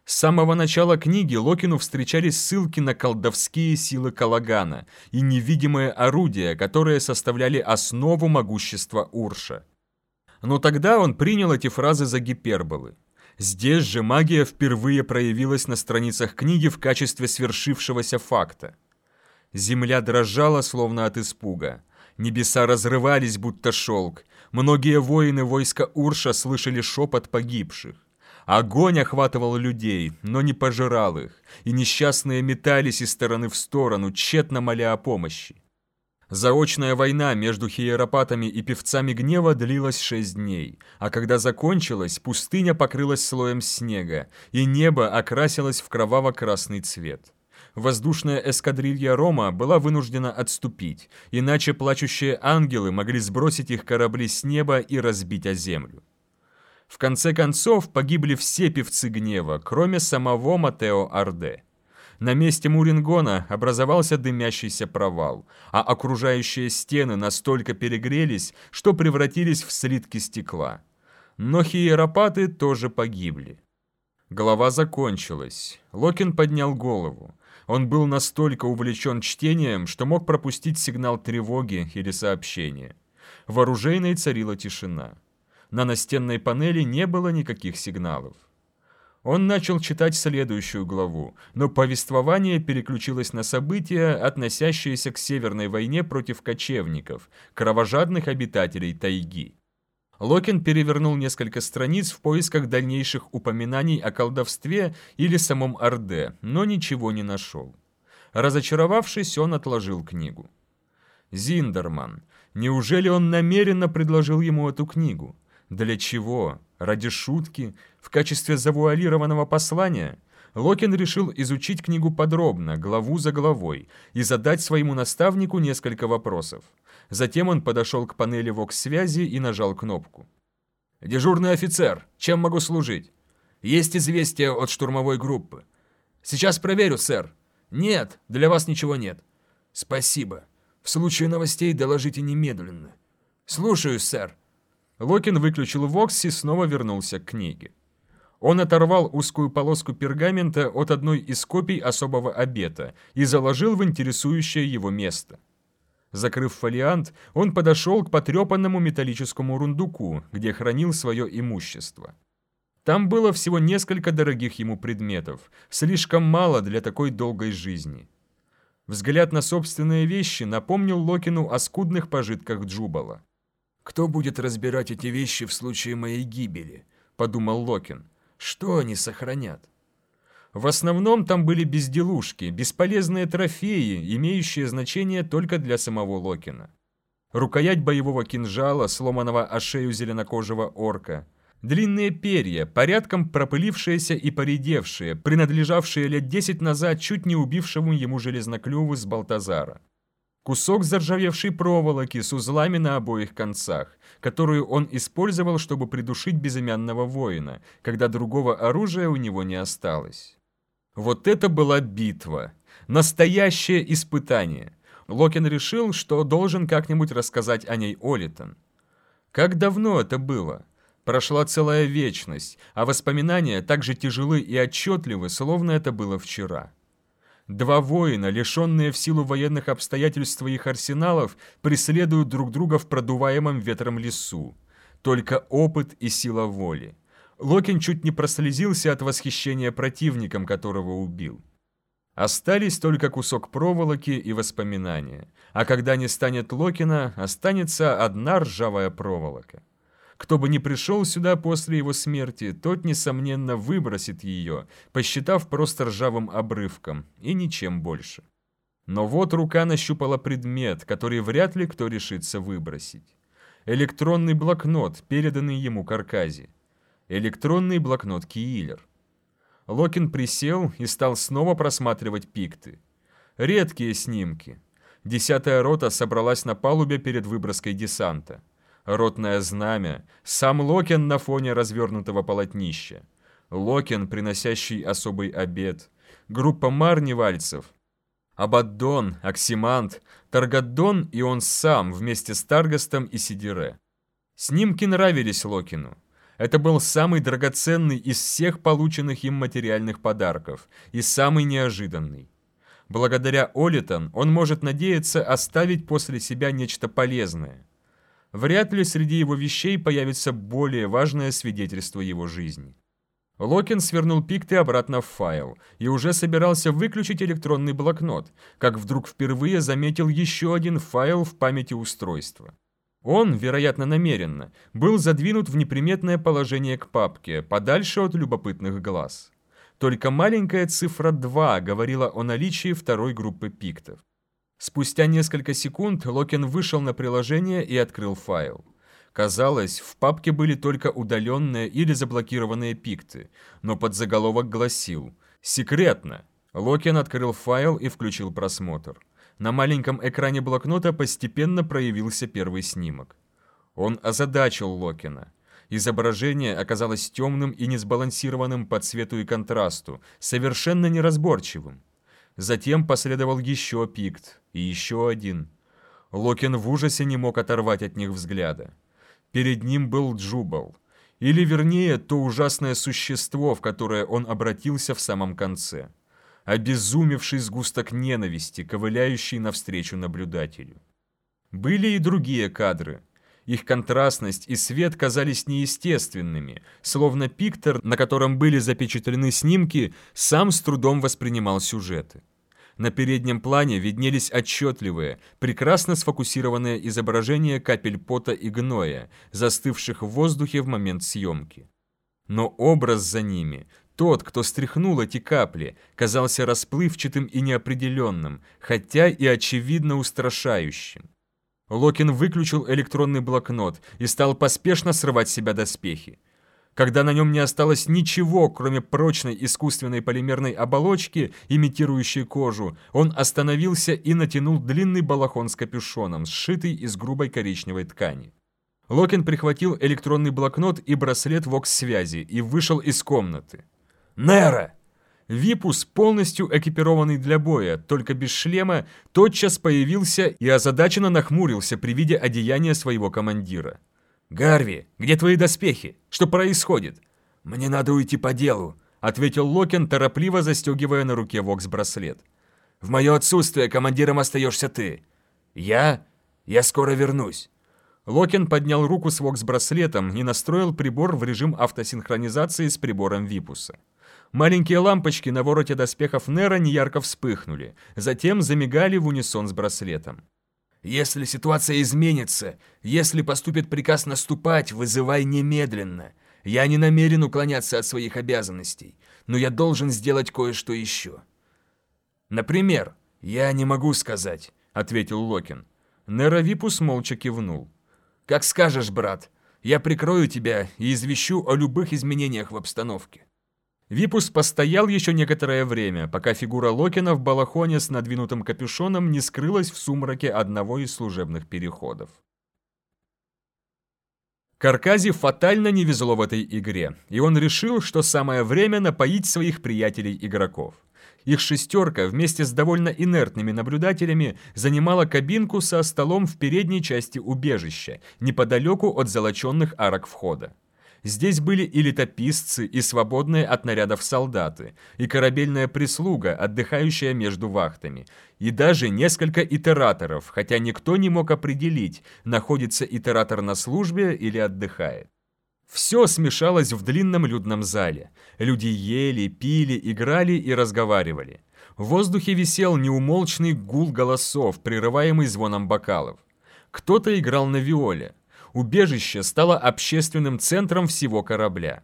С самого начала книги Локину встречались ссылки на колдовские силы Калагана и невидимые орудия, которые составляли основу могущества Урша. Но тогда он принял эти фразы за гиперболы. Здесь же магия впервые проявилась на страницах книги в качестве свершившегося факта. Земля дрожала, словно от испуга. Небеса разрывались, будто шелк. Многие воины войска Урша слышали шепот погибших. Огонь охватывал людей, но не пожирал их, и несчастные метались из стороны в сторону, тщетно моля о помощи. Заочная война между хиеропатами и певцами гнева длилась шесть дней, а когда закончилась, пустыня покрылась слоем снега, и небо окрасилось в кроваво-красный цвет. Воздушная эскадрилья Рома была вынуждена отступить, иначе плачущие ангелы могли сбросить их корабли с неба и разбить о землю. В конце концов погибли все певцы гнева, кроме самого Матео Арде. На месте Мурингона образовался дымящийся провал, а окружающие стены настолько перегрелись, что превратились в слитки стекла. Но хиеропаты тоже погибли. Глава закончилась. Локин поднял голову. Он был настолько увлечен чтением, что мог пропустить сигнал тревоги или сообщения. В оружейной царила тишина. На настенной панели не было никаких сигналов. Он начал читать следующую главу, но повествование переключилось на события, относящиеся к Северной войне против кочевников, кровожадных обитателей тайги. Локин перевернул несколько страниц в поисках дальнейших упоминаний о колдовстве или самом Орде, но ничего не нашел. Разочаровавшись, он отложил книгу. Зиндерман. Неужели он намеренно предложил ему эту книгу? Для чего? Ради шутки? В качестве завуалированного послания? Локин решил изучить книгу подробно, главу за главой, и задать своему наставнику несколько вопросов. Затем он подошел к панели ВОКС-связи и нажал кнопку. «Дежурный офицер, чем могу служить? Есть известие от штурмовой группы. Сейчас проверю, сэр. Нет, для вас ничего нет. Спасибо. В случае новостей доложите немедленно. Слушаюсь, сэр». Локин выключил Вокс и снова вернулся к книге. Он оторвал узкую полоску пергамента от одной из копий особого обета и заложил в интересующее его место. Закрыв фолиант, он подошел к потрепанному металлическому рундуку, где хранил свое имущество. Там было всего несколько дорогих ему предметов, слишком мало для такой долгой жизни. Взгляд на собственные вещи напомнил Локину о скудных пожитках Джубала. «Кто будет разбирать эти вещи в случае моей гибели?» – подумал Локин. «Что они сохранят?» В основном там были безделушки, бесполезные трофеи, имеющие значение только для самого Локина. рукоять боевого кинжала, сломанного о шею зеленокожего орка, длинные перья, порядком пропылившиеся и поредевшие, принадлежавшие лет десять назад чуть не убившему ему железноклюву с Балтазара. Кусок заржавевшей проволоки с узлами на обоих концах, которую он использовал, чтобы придушить безымянного воина, когда другого оружия у него не осталось. Вот это была битва. Настоящее испытание. Локин решил, что должен как-нибудь рассказать о ней Олитон. Как давно это было? Прошла целая вечность, а воспоминания так же тяжелы и отчетливы, словно это было вчера. Два воина, лишенные в силу военных обстоятельств своих арсеналов, преследуют друг друга в продуваемом ветром лесу. Только опыт и сила воли. Локин чуть не прослезился от восхищения противником, которого убил. Остались только кусок проволоки и воспоминания. А когда не станет Локина, останется одна ржавая проволока. Кто бы ни пришел сюда после его смерти, тот, несомненно, выбросит ее, посчитав просто ржавым обрывком, и ничем больше. Но вот рука нащупала предмет, который вряд ли кто решится выбросить. Электронный блокнот, переданный ему Каркази. Электронный блокнот Киилер. Локин присел и стал снова просматривать пикты. Редкие снимки. Десятая рота собралась на палубе перед выброской десанта. Ротное знамя, сам Локин на фоне развернутого полотнища. Локин, приносящий особый обед. Группа марневальцев. Абаддон, Оксимант, Таргаддон и он сам вместе с Таргастом и Сидире. Снимки нравились Локину. Это был самый драгоценный из всех полученных им материальных подарков и самый неожиданный. Благодаря Олитон он может надеяться оставить после себя нечто полезное. Вряд ли среди его вещей появится более важное свидетельство его жизни. Локин свернул пикты обратно в файл и уже собирался выключить электронный блокнот, как вдруг впервые заметил еще один файл в памяти устройства. Он, вероятно намеренно, был задвинут в неприметное положение к папке, подальше от любопытных глаз. Только маленькая цифра 2 говорила о наличии второй группы пиктов. Спустя несколько секунд Локин вышел на приложение и открыл файл. Казалось, в папке были только удаленные или заблокированные пикты, но подзаголовок гласил «Секретно». Локин открыл файл и включил просмотр. На маленьком экране блокнота постепенно проявился первый снимок. Он озадачил Локина. Изображение оказалось темным и несбалансированным по цвету и контрасту, совершенно неразборчивым. Затем последовал еще пикт, и еще один. Локин в ужасе не мог оторвать от них взгляда. Перед ним был Джубал. Или, вернее, то ужасное существо, в которое он обратился в самом конце обезумевший сгусток ненависти, ковыляющий навстречу наблюдателю. Были и другие кадры. Их контрастность и свет казались неестественными, словно пиктор, на котором были запечатлены снимки, сам с трудом воспринимал сюжеты. На переднем плане виднелись отчетливые, прекрасно сфокусированные изображения капель пота и гноя, застывших в воздухе в момент съемки. Но образ за ними, тот, кто стряхнул эти капли, казался расплывчатым и неопределенным, хотя и очевидно устрашающим. Локин выключил электронный блокнот и стал поспешно срывать с себя доспехи. Когда на нем не осталось ничего, кроме прочной искусственной полимерной оболочки, имитирующей кожу, он остановился и натянул длинный балахон с капюшоном, сшитый из грубой коричневой ткани. Локин прихватил электронный блокнот и браслет вокс-связи и вышел из комнаты. Нера!» Випус, полностью экипированный для боя, только без шлема, тотчас появился и озадаченно нахмурился при виде одеяния своего командира. «Гарви, где твои доспехи? Что происходит?» «Мне надо уйти по делу», — ответил Локен, торопливо застегивая на руке вокс-браслет. «В мое отсутствие командиром остаешься ты». «Я? Я скоро вернусь». Локен поднял руку с вокс-браслетом и настроил прибор в режим автосинхронизации с прибором Випуса. Маленькие лампочки на вороте доспехов Нера неярко вспыхнули, затем замигали в унисон с браслетом. «Если ситуация изменится, если поступит приказ наступать, вызывай немедленно. Я не намерен уклоняться от своих обязанностей, но я должен сделать кое-что еще». «Например, я не могу сказать», — ответил Локин. Неровипус молча кивнул. «Как скажешь, брат. Я прикрою тебя и извещу о любых изменениях в обстановке». Випус постоял еще некоторое время, пока фигура Локина в балахоне с надвинутым капюшоном не скрылась в сумраке одного из служебных переходов. Каркази фатально не везло в этой игре, и он решил, что самое время напоить своих приятелей-игроков. Их шестерка вместе с довольно инертными наблюдателями занимала кабинку со столом в передней части убежища, неподалеку от золоченных арок входа. Здесь были и летописцы, и свободные от нарядов солдаты, и корабельная прислуга, отдыхающая между вахтами, и даже несколько итераторов, хотя никто не мог определить, находится итератор на службе или отдыхает. Все смешалось в длинном людном зале. Люди ели, пили, играли и разговаривали. В воздухе висел неумолчный гул голосов, прерываемый звоном бокалов. Кто-то играл на виоле. Убежище стало общественным центром всего корабля.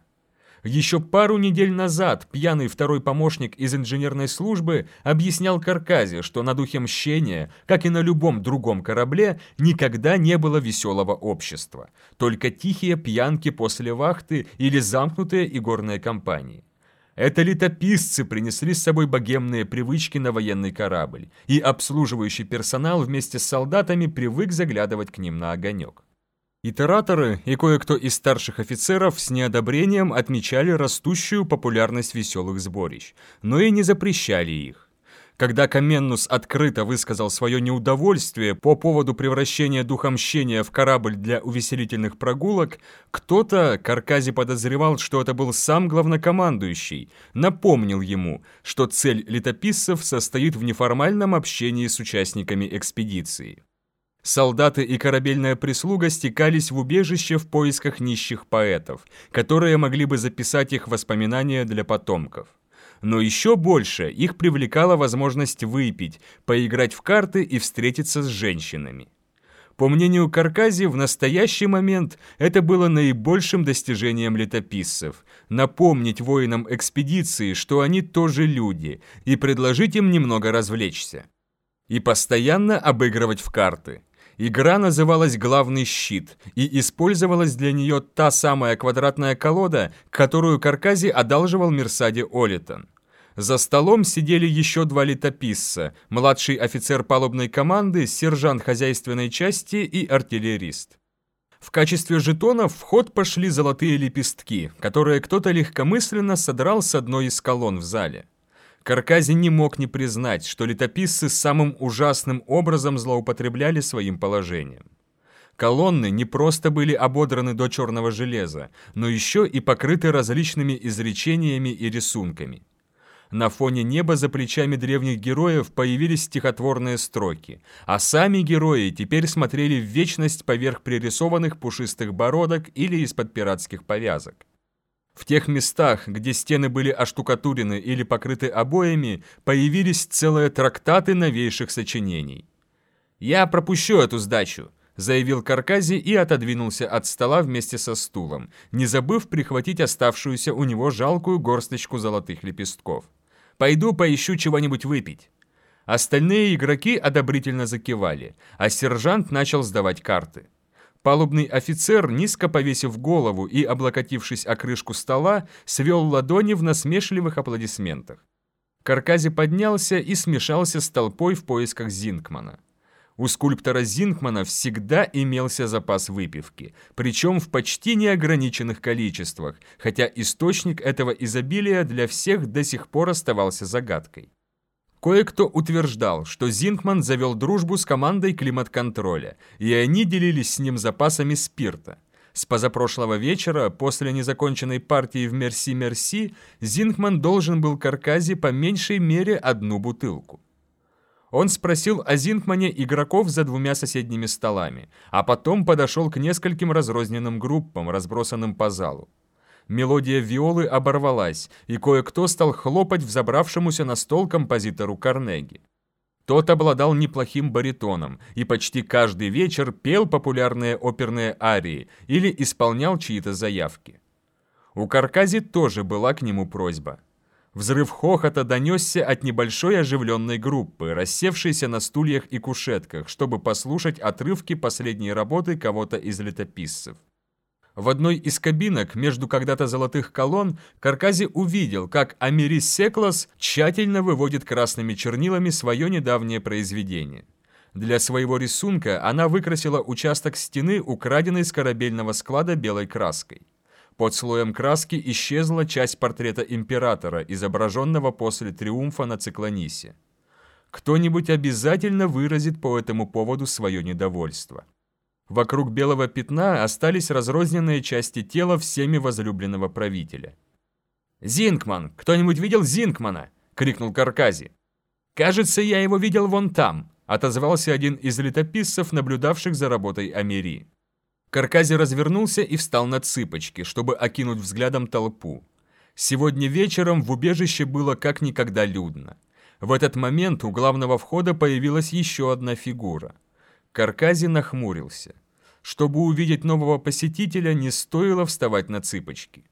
Еще пару недель назад пьяный второй помощник из инженерной службы объяснял Карказе, что на духе мщения, как и на любом другом корабле, никогда не было веселого общества, только тихие пьянки после вахты или замкнутые игорные компании. Это летописцы принесли с собой богемные привычки на военный корабль, и обслуживающий персонал вместе с солдатами привык заглядывать к ним на огонек. Итераторы и кое-кто из старших офицеров с неодобрением отмечали растущую популярность веселых сборищ, но и не запрещали их. Когда Каменнус открыто высказал свое неудовольствие по поводу превращения духа мщения в корабль для увеселительных прогулок, кто-то, Каркази подозревал, что это был сам главнокомандующий, напомнил ему, что цель летописцев состоит в неформальном общении с участниками экспедиции. Солдаты и корабельная прислуга стекались в убежище в поисках нищих поэтов, которые могли бы записать их воспоминания для потомков. Но еще больше их привлекала возможность выпить, поиграть в карты и встретиться с женщинами. По мнению Каркази, в настоящий момент это было наибольшим достижением летописцев – напомнить воинам экспедиции, что они тоже люди, и предложить им немного развлечься. И постоянно обыгрывать в карты – Игра называлась «Главный щит», и использовалась для нее та самая квадратная колода, которую Каркази одалживал Мерсаде Олитон. За столом сидели еще два летописца, младший офицер палубной команды, сержант хозяйственной части и артиллерист. В качестве жетонов в ход пошли золотые лепестки, которые кто-то легкомысленно содрал с одной из колонн в зале. Каркази не мог не признать, что летописцы самым ужасным образом злоупотребляли своим положением. Колонны не просто были ободраны до черного железа, но еще и покрыты различными изречениями и рисунками. На фоне неба за плечами древних героев появились стихотворные строки, а сами герои теперь смотрели в вечность поверх пририсованных пушистых бородок или из-под пиратских повязок. В тех местах, где стены были оштукатурены или покрыты обоями, появились целые трактаты новейших сочинений. «Я пропущу эту сдачу», — заявил Каркази и отодвинулся от стола вместе со стулом, не забыв прихватить оставшуюся у него жалкую горсточку золотых лепестков. «Пойду поищу чего-нибудь выпить». Остальные игроки одобрительно закивали, а сержант начал сдавать карты. Палубный офицер, низко повесив голову и облокотившись о крышку стола, свел ладони в насмешливых аплодисментах. Каркази поднялся и смешался с толпой в поисках Зинкмана. У скульптора Зинкмана всегда имелся запас выпивки, причем в почти неограниченных количествах, хотя источник этого изобилия для всех до сих пор оставался загадкой. Кое-кто утверждал, что Зинкман завел дружбу с командой климат-контроля, и они делились с ним запасами спирта. С позапрошлого вечера, после незаконченной партии в Мерси-Мерси, Зинкман должен был Карказе по меньшей мере одну бутылку. Он спросил о Зинкмане игроков за двумя соседними столами, а потом подошел к нескольким разрозненным группам, разбросанным по залу мелодия виолы оборвалась, и кое-кто стал хлопать взобравшемуся на стол композитору Карнеги. Тот обладал неплохим баритоном и почти каждый вечер пел популярные оперные арии или исполнял чьи-то заявки. У Каркази тоже была к нему просьба. Взрыв хохота донесся от небольшой оживленной группы, рассевшейся на стульях и кушетках, чтобы послушать отрывки последней работы кого-то из летописцев. В одной из кабинок между когда-то золотых колонн Каркази увидел, как Америс Секлос тщательно выводит красными чернилами свое недавнее произведение. Для своего рисунка она выкрасила участок стены, украденный с корабельного склада белой краской. Под слоем краски исчезла часть портрета императора, изображенного после триумфа на Циклонисе. Кто-нибудь обязательно выразит по этому поводу свое недовольство. Вокруг белого пятна остались разрозненные части тела всеми возлюбленного правителя. «Зинкман! Кто-нибудь видел Зинкмана?» — крикнул Каркази. «Кажется, я его видел вон там», — отозвался один из летописцев, наблюдавших за работой Амери. Каркази развернулся и встал на цыпочки, чтобы окинуть взглядом толпу. Сегодня вечером в убежище было как никогда людно. В этот момент у главного входа появилась еще одна фигура. Каркази нахмурился. Чтобы увидеть нового посетителя, не стоило вставать на цыпочки.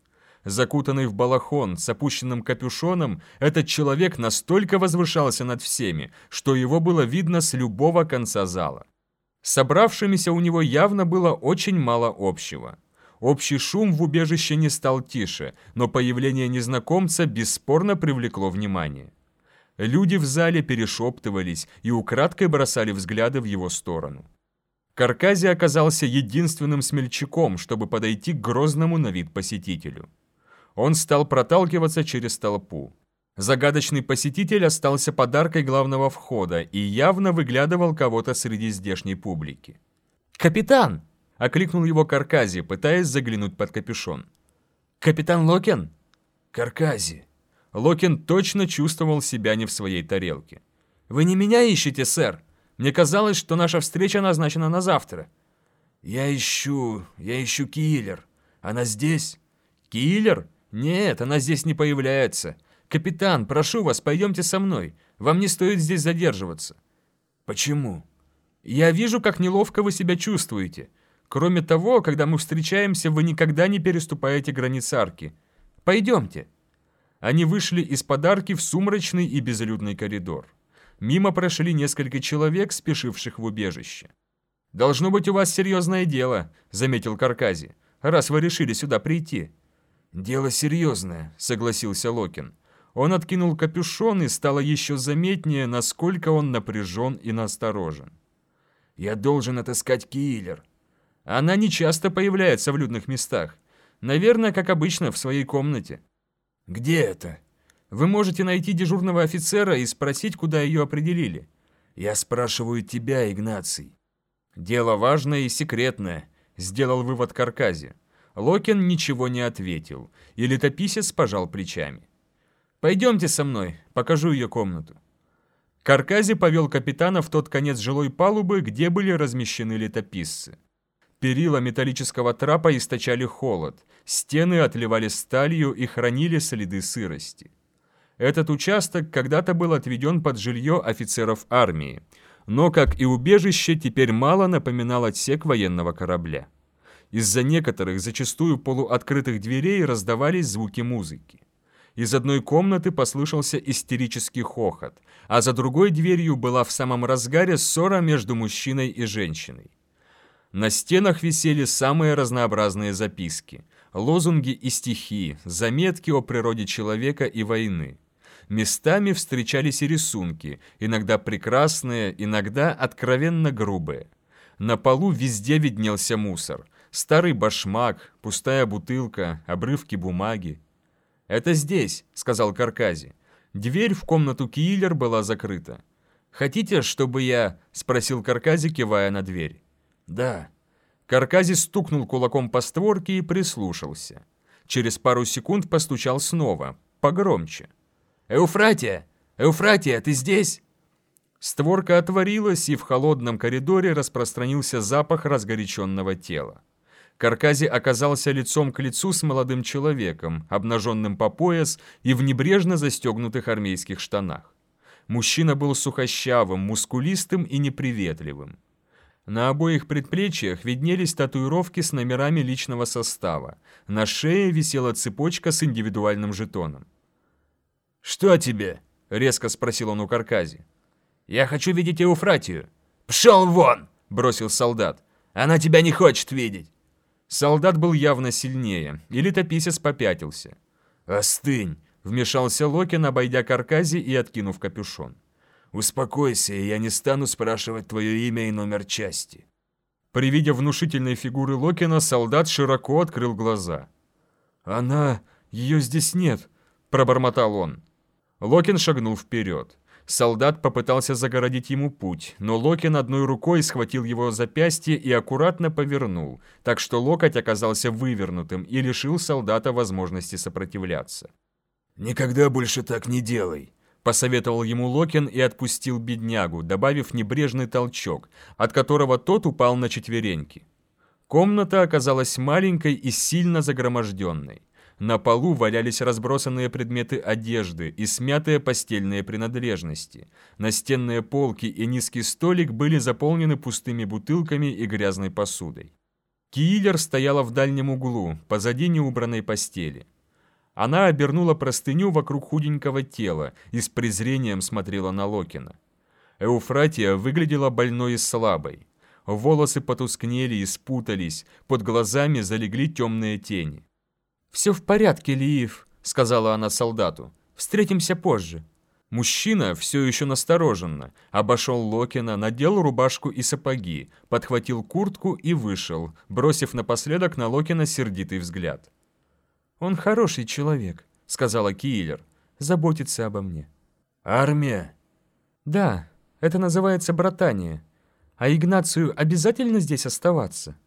Закутанный в балахон, с опущенным капюшоном, этот человек настолько возвышался над всеми, что его было видно с любого конца зала. Собравшимися у него явно было очень мало общего. Общий шум в убежище не стал тише, но появление незнакомца бесспорно привлекло внимание. Люди в зале перешептывались и украдкой бросали взгляды в его сторону. Каркази оказался единственным смельчаком, чтобы подойти к грозному на вид посетителю. Он стал проталкиваться через толпу. Загадочный посетитель остался подаркой главного входа и явно выглядывал кого-то среди здешней публики. «Капитан!» — окликнул его Каркази, пытаясь заглянуть под капюшон. «Капитан Локен?» «Каркази!» Локен точно чувствовал себя не в своей тарелке. «Вы не меня ищете, сэр? Мне казалось, что наша встреча назначена на завтра». «Я ищу... я ищу Киллер. Она здесь?» «Киллер? Нет, она здесь не появляется. «Капитан, прошу вас, пойдемте со мной. Вам не стоит здесь задерживаться». «Почему?» «Я вижу, как неловко вы себя чувствуете. Кроме того, когда мы встречаемся, вы никогда не переступаете границы арки. Пойдемте». Они вышли из подарки в сумрачный и безлюдный коридор. Мимо прошли несколько человек, спешивших в убежище. «Должно быть у вас серьезное дело», — заметил Каркази, «раз вы решили сюда прийти». «Дело серьезное», — согласился Локин. Он откинул капюшон, и стало еще заметнее, насколько он напряжен и насторожен. «Я должен отыскать киллер». Она не часто появляется в людных местах. Наверное, как обычно, в своей комнате. «Где это?» Вы можете найти дежурного офицера и спросить, куда ее определили. Я спрашиваю тебя, Игнаций. Дело важное и секретное, сделал вывод Каркази. Локин ничего не ответил, и летописец пожал плечами. Пойдемте со мной, покажу ее комнату». Каркази повел капитана в тот конец жилой палубы, где были размещены летописцы. Перила металлического трапа источали холод, стены отливали сталью и хранили следы сырости. Этот участок когда-то был отведен под жилье офицеров армии, но, как и убежище, теперь мало напоминал отсек военного корабля. Из-за некоторых, зачастую полуоткрытых дверей раздавались звуки музыки. Из одной комнаты послышался истерический хохот, а за другой дверью была в самом разгаре ссора между мужчиной и женщиной. На стенах висели самые разнообразные записки, лозунги и стихи, заметки о природе человека и войны. Местами встречались и рисунки, иногда прекрасные, иногда откровенно грубые. На полу везде виднелся мусор. Старый башмак, пустая бутылка, обрывки бумаги. «Это здесь», — сказал Каркази. Дверь в комнату Киллер была закрыта. «Хотите, чтобы я...» — спросил Каркази, кивая на дверь. «Да». Каркази стукнул кулаком по створке и прислушался. Через пару секунд постучал снова, погромче. «Эуфратия! Эуфратия, ты здесь?» Створка отворилась, и в холодном коридоре распространился запах разгоряченного тела. Каркази оказался лицом к лицу с молодым человеком, обнаженным по пояс и в небрежно застегнутых армейских штанах. Мужчина был сухощавым, мускулистым и неприветливым. На обоих предплечьях виднелись татуировки с номерами личного состава. На шее висела цепочка с индивидуальным жетоном. «Что тебе?» — резко спросил он у Каркази. «Я хочу видеть Эуфратию». «Пшел вон!» — бросил солдат. «Она тебя не хочет видеть». Солдат был явно сильнее, и летописец попятился. «Остынь!» — вмешался Локин, обойдя Каркази и откинув капюшон. «Успокойся, я не стану спрашивать твое имя и номер части». При виде внушительной фигуры Локина солдат широко открыл глаза. «Она... ее здесь нет», — пробормотал он. Локин шагнул вперед. Солдат попытался загородить ему путь, но Локин одной рукой схватил его запястье и аккуратно повернул, так что локоть оказался вывернутым и лишил солдата возможности сопротивляться. «Никогда больше так не делай», — посоветовал ему Локин и отпустил беднягу, добавив небрежный толчок, от которого тот упал на четвереньки. Комната оказалась маленькой и сильно загроможденной. На полу валялись разбросанные предметы одежды и смятые постельные принадлежности. Настенные полки и низкий столик были заполнены пустыми бутылками и грязной посудой. Киллер стояла в дальнем углу, позади неубранной постели. Она обернула простыню вокруг худенького тела и с презрением смотрела на Локина. Эуфратия выглядела больной и слабой. Волосы потускнели и спутались, под глазами залегли темные тени. «Все в порядке, Лиев», — сказала она солдату. «Встретимся позже». Мужчина, все еще настороженно, обошел Локина, надел рубашку и сапоги, подхватил куртку и вышел, бросив напоследок на Локина сердитый взгляд. «Он хороший человек», — сказала Киллер. «Заботится обо мне». «Армия?» «Да, это называется братание. А Игнацию обязательно здесь оставаться?»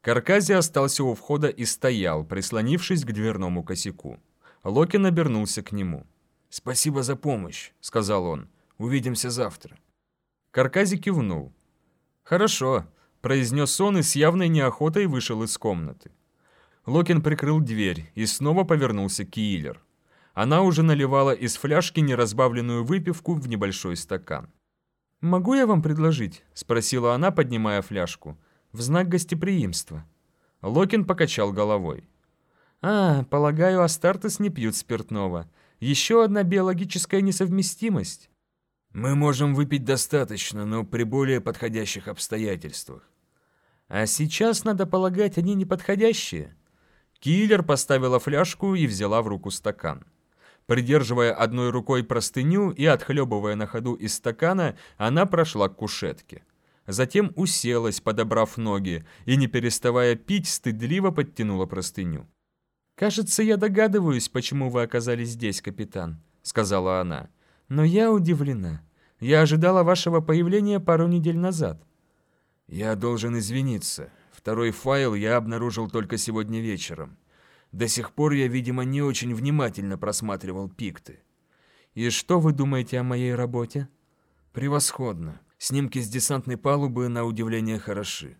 Каркази остался у входа и стоял, прислонившись к дверному косяку. Локин обернулся к нему. «Спасибо за помощь», — сказал он. «Увидимся завтра». Каркази кивнул. «Хорошо», — произнес он и с явной неохотой вышел из комнаты. Локин прикрыл дверь и снова повернулся к Киллер. Она уже наливала из фляжки неразбавленную выпивку в небольшой стакан. «Могу я вам предложить?» – спросила она, поднимая фляжку. «В знак гостеприимства». Локин покачал головой. «А, полагаю, Астартес не пьют спиртного. Еще одна биологическая несовместимость». «Мы можем выпить достаточно, но при более подходящих обстоятельствах». «А сейчас, надо полагать, они неподходящие. Киллер поставила фляжку и взяла в руку стакан. Придерживая одной рукой простыню и отхлебывая на ходу из стакана, она прошла к кушетке. Затем уселась, подобрав ноги, и, не переставая пить, стыдливо подтянула простыню. «Кажется, я догадываюсь, почему вы оказались здесь, капитан», — сказала она. «Но я удивлена. Я ожидала вашего появления пару недель назад». «Я должен извиниться. Второй файл я обнаружил только сегодня вечером. До сих пор я, видимо, не очень внимательно просматривал пикты. И что вы думаете о моей работе? Превосходно. Снимки с десантной палубы на удивление хороши.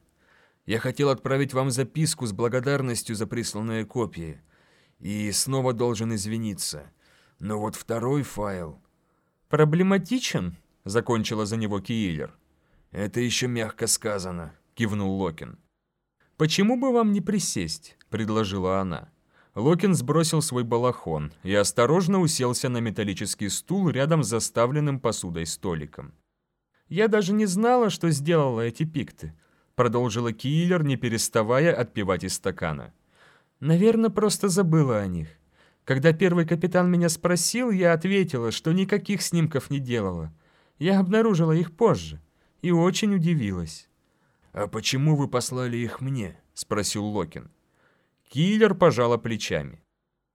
Я хотел отправить вам записку с благодарностью за присланные копии. И снова должен извиниться. Но вот второй файл... «Проблематичен?» — закончила за него Кииллер. «Это еще мягко сказано», — кивнул Локин. «Почему бы вам не присесть?» – предложила она. Локин сбросил свой балахон и осторожно уселся на металлический стул рядом с заставленным посудой столиком. «Я даже не знала, что сделала эти пикты», – продолжила Киллер, не переставая отпивать из стакана. «Наверное, просто забыла о них. Когда первый капитан меня спросил, я ответила, что никаких снимков не делала. Я обнаружила их позже и очень удивилась». «А почему вы послали их мне?» – спросил Локин. Киллер пожала плечами.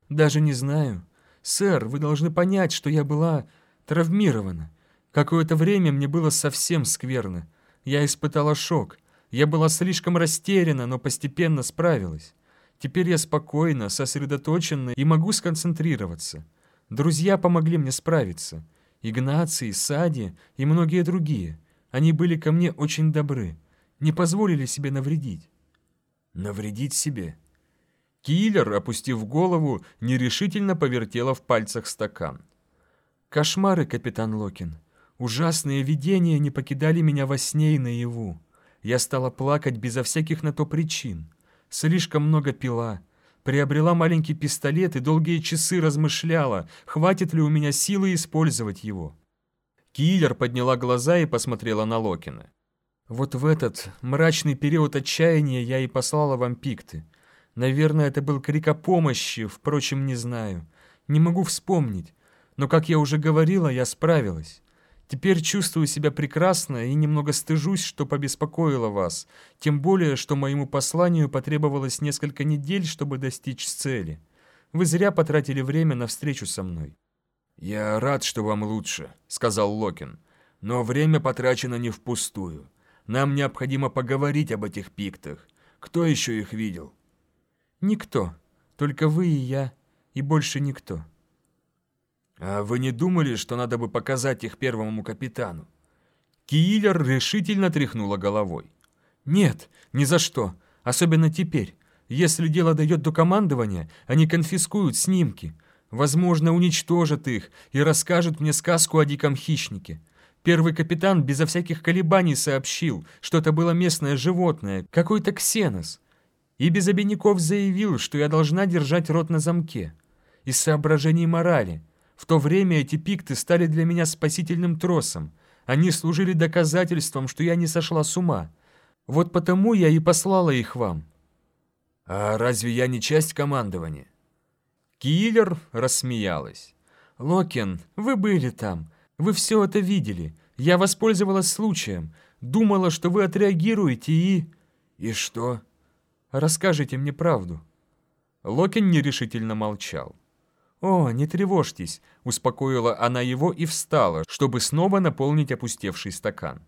«Даже не знаю. Сэр, вы должны понять, что я была травмирована. Какое-то время мне было совсем скверно. Я испытала шок. Я была слишком растеряна, но постепенно справилась. Теперь я спокойна, сосредоточена и могу сконцентрироваться. Друзья помогли мне справиться. Игнаций, Сади и многие другие. Они были ко мне очень добры не позволили себе навредить. Навредить себе? Киллер, опустив голову, нерешительно повертела в пальцах стакан. Кошмары, капитан Локин. Ужасные видения не покидали меня во сне и наяву. Я стала плакать безо всяких на то причин. Слишком много пила. Приобрела маленький пистолет и долгие часы размышляла, хватит ли у меня силы использовать его. Киллер подняла глаза и посмотрела на Локина. Вот в этот мрачный период отчаяния я и послала вам пикты. Наверное, это был крик о помощи, впрочем, не знаю. Не могу вспомнить. Но, как я уже говорила, я справилась. Теперь чувствую себя прекрасно и немного стыжусь, что побеспокоила вас, тем более, что моему посланию потребовалось несколько недель, чтобы достичь цели. Вы зря потратили время на встречу со мной». «Я рад, что вам лучше», — сказал Локин. «Но время потрачено не впустую. Нам необходимо поговорить об этих пиктах. Кто еще их видел?» «Никто. Только вы и я, и больше никто». «А вы не думали, что надо бы показать их первому капитану?» Киллер решительно тряхнула головой. «Нет, ни за что. Особенно теперь. Если дело дойдет до командования, они конфискуют снимки. Возможно, уничтожат их и расскажут мне сказку о диком хищнике. Первый капитан безо всяких колебаний сообщил, что это было местное животное, какой-то ксенос. И без обиняков заявил, что я должна держать рот на замке. Из соображений морали – в то время эти пикты стали для меня спасительным тросом. Они служили доказательством, что я не сошла с ума. Вот потому я и послала их вам». «А разве я не часть командования?» Киллер рассмеялась. «Локин, вы были там. Вы все это видели. Я воспользовалась случаем. Думала, что вы отреагируете и...» «И что?» «Расскажите мне правду». Локин нерешительно молчал. «О, не тревожьтесь», — успокоила она его и встала, чтобы снова наполнить опустевший стакан.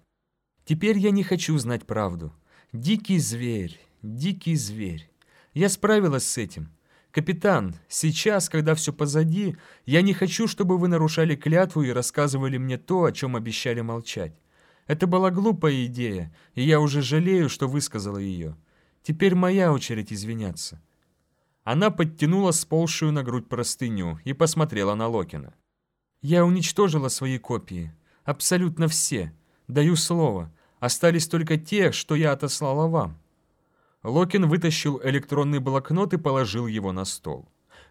«Теперь я не хочу знать правду. Дикий зверь, дикий зверь. Я справилась с этим. Капитан, сейчас, когда все позади, я не хочу, чтобы вы нарушали клятву и рассказывали мне то, о чем обещали молчать. Это была глупая идея, и я уже жалею, что высказала ее. Теперь моя очередь извиняться. Она подтянула сползшую на грудь простыню и посмотрела на Локина. «Я уничтожила свои копии. Абсолютно все. Даю слово. Остались только те, что я отослала вам». Локин вытащил электронный блокнот и положил его на стол.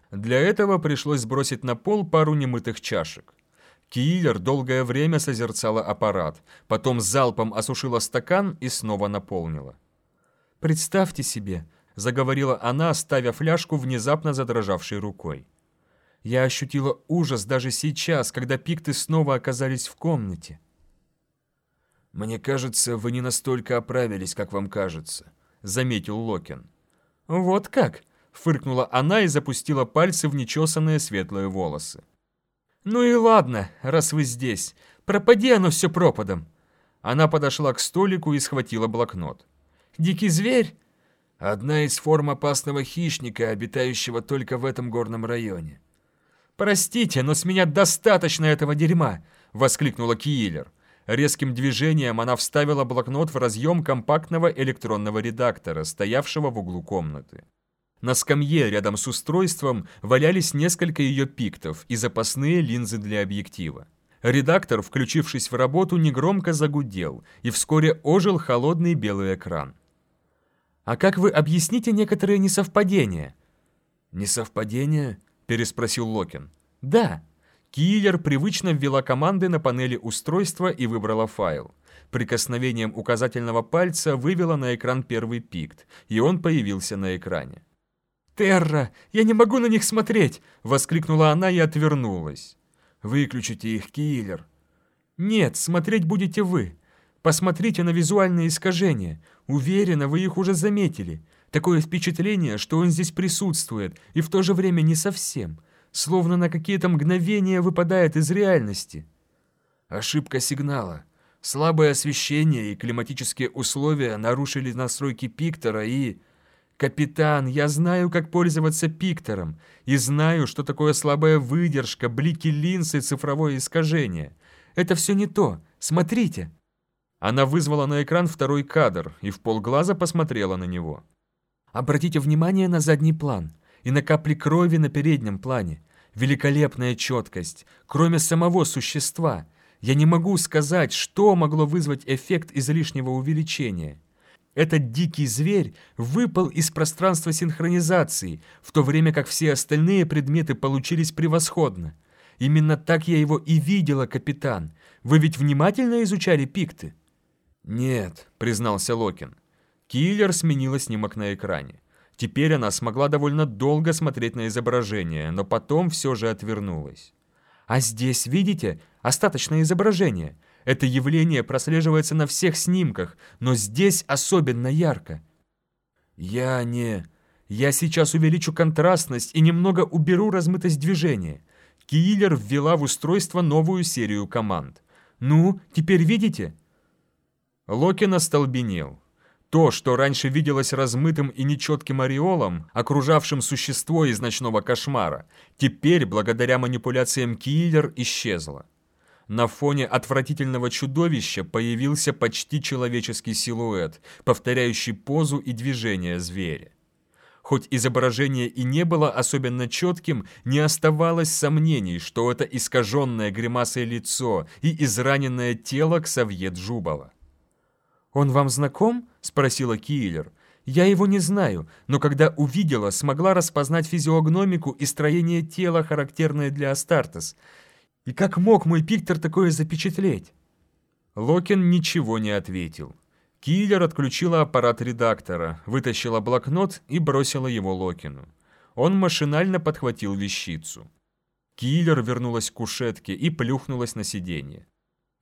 Для этого пришлось сбросить на пол пару немытых чашек. Киллер долгое время созерцала аппарат, потом залпом осушила стакан и снова наполнила. «Представьте себе, заговорила она, ставя фляжку внезапно задрожавшей рукой. Я ощутила ужас даже сейчас, когда пикты снова оказались в комнате. «Мне кажется, вы не настолько оправились, как вам кажется», — заметил Локин. «Вот как?» — фыркнула она и запустила пальцы в нечесанные светлые волосы. «Ну и ладно, раз вы здесь. Пропади оно все пропадом». Она подошла к столику и схватила блокнот. «Дикий зверь? Одна из форм опасного хищника, обитающего только в этом горном районе. «Простите, но с меня достаточно этого дерьма!» — воскликнула Киллер. Резким движением она вставила блокнот в разъем компактного электронного редактора, стоявшего в углу комнаты. На скамье рядом с устройством валялись несколько ее пиктов и запасные линзы для объектива. Редактор, включившись в работу, негромко загудел, и вскоре ожил холодный белый экран. А как вы объясните некоторые несовпадения?» «Несовпадения?» – переспросил Локин. «Да». Киллер привычно ввела команды на панели устройства и выбрала файл. Прикосновением указательного пальца вывела на экран первый пикт, и он появился на экране. «Терра, я не могу на них смотреть!» – воскликнула она и отвернулась. «Выключите их, Киллер!» «Нет, смотреть будете вы. Посмотрите на визуальные искажения. Уверена, вы их уже заметили. Такое впечатление, что он здесь присутствует, и в то же время не совсем. Словно на какие-то мгновения выпадает из реальности. Ошибка сигнала. Слабое освещение и климатические условия нарушили настройки пиктора и... «Капитан, я знаю, как пользоваться пиктором, и знаю, что такое слабая выдержка, блики линз и цифровое искажение. Это все не то. Смотрите!» Она вызвала на экран второй кадр и в полглаза посмотрела на него. Обратите внимание на задний план и на капли крови на переднем плане. Великолепная четкость, кроме самого существа. Я не могу сказать, что могло вызвать эффект излишнего увеличения. Этот дикий зверь выпал из пространства синхронизации, в то время как все остальные предметы получились превосходно. Именно так я его и видела, капитан. Вы ведь внимательно изучали пикты? Нет, признался Локин. Киллер сменила снимок на экране. Теперь она смогла довольно долго смотреть на изображение, но потом все же отвернулась. А здесь, видите, остаточное изображение. Это явление прослеживается на всех снимках, но здесь особенно ярко. Я не... Я сейчас увеличу контрастность и немного уберу размытость движения. Киллер ввела в устройство новую серию команд. Ну, теперь видите? Локин остолбенел. То, что раньше виделось размытым и нечетким ореолом, окружавшим существо из ночного кошмара, теперь, благодаря манипуляциям Киллер, исчезло. На фоне отвратительного чудовища появился почти человеческий силуэт, повторяющий позу и движения зверя. Хоть изображение и не было особенно четким, не оставалось сомнений, что это искаженное гримасой лицо и израненное тело Ксавье Джубала. «Он вам знаком?» — спросила Киллер. «Я его не знаю, но когда увидела, смогла распознать физиогномику и строение тела, характерное для Астартес. И как мог мой Пиктор такое запечатлеть?» Локин ничего не ответил. Киллер отключила аппарат редактора, вытащила блокнот и бросила его Локину. Он машинально подхватил вещицу. Киллер вернулась к кушетке и плюхнулась на сиденье.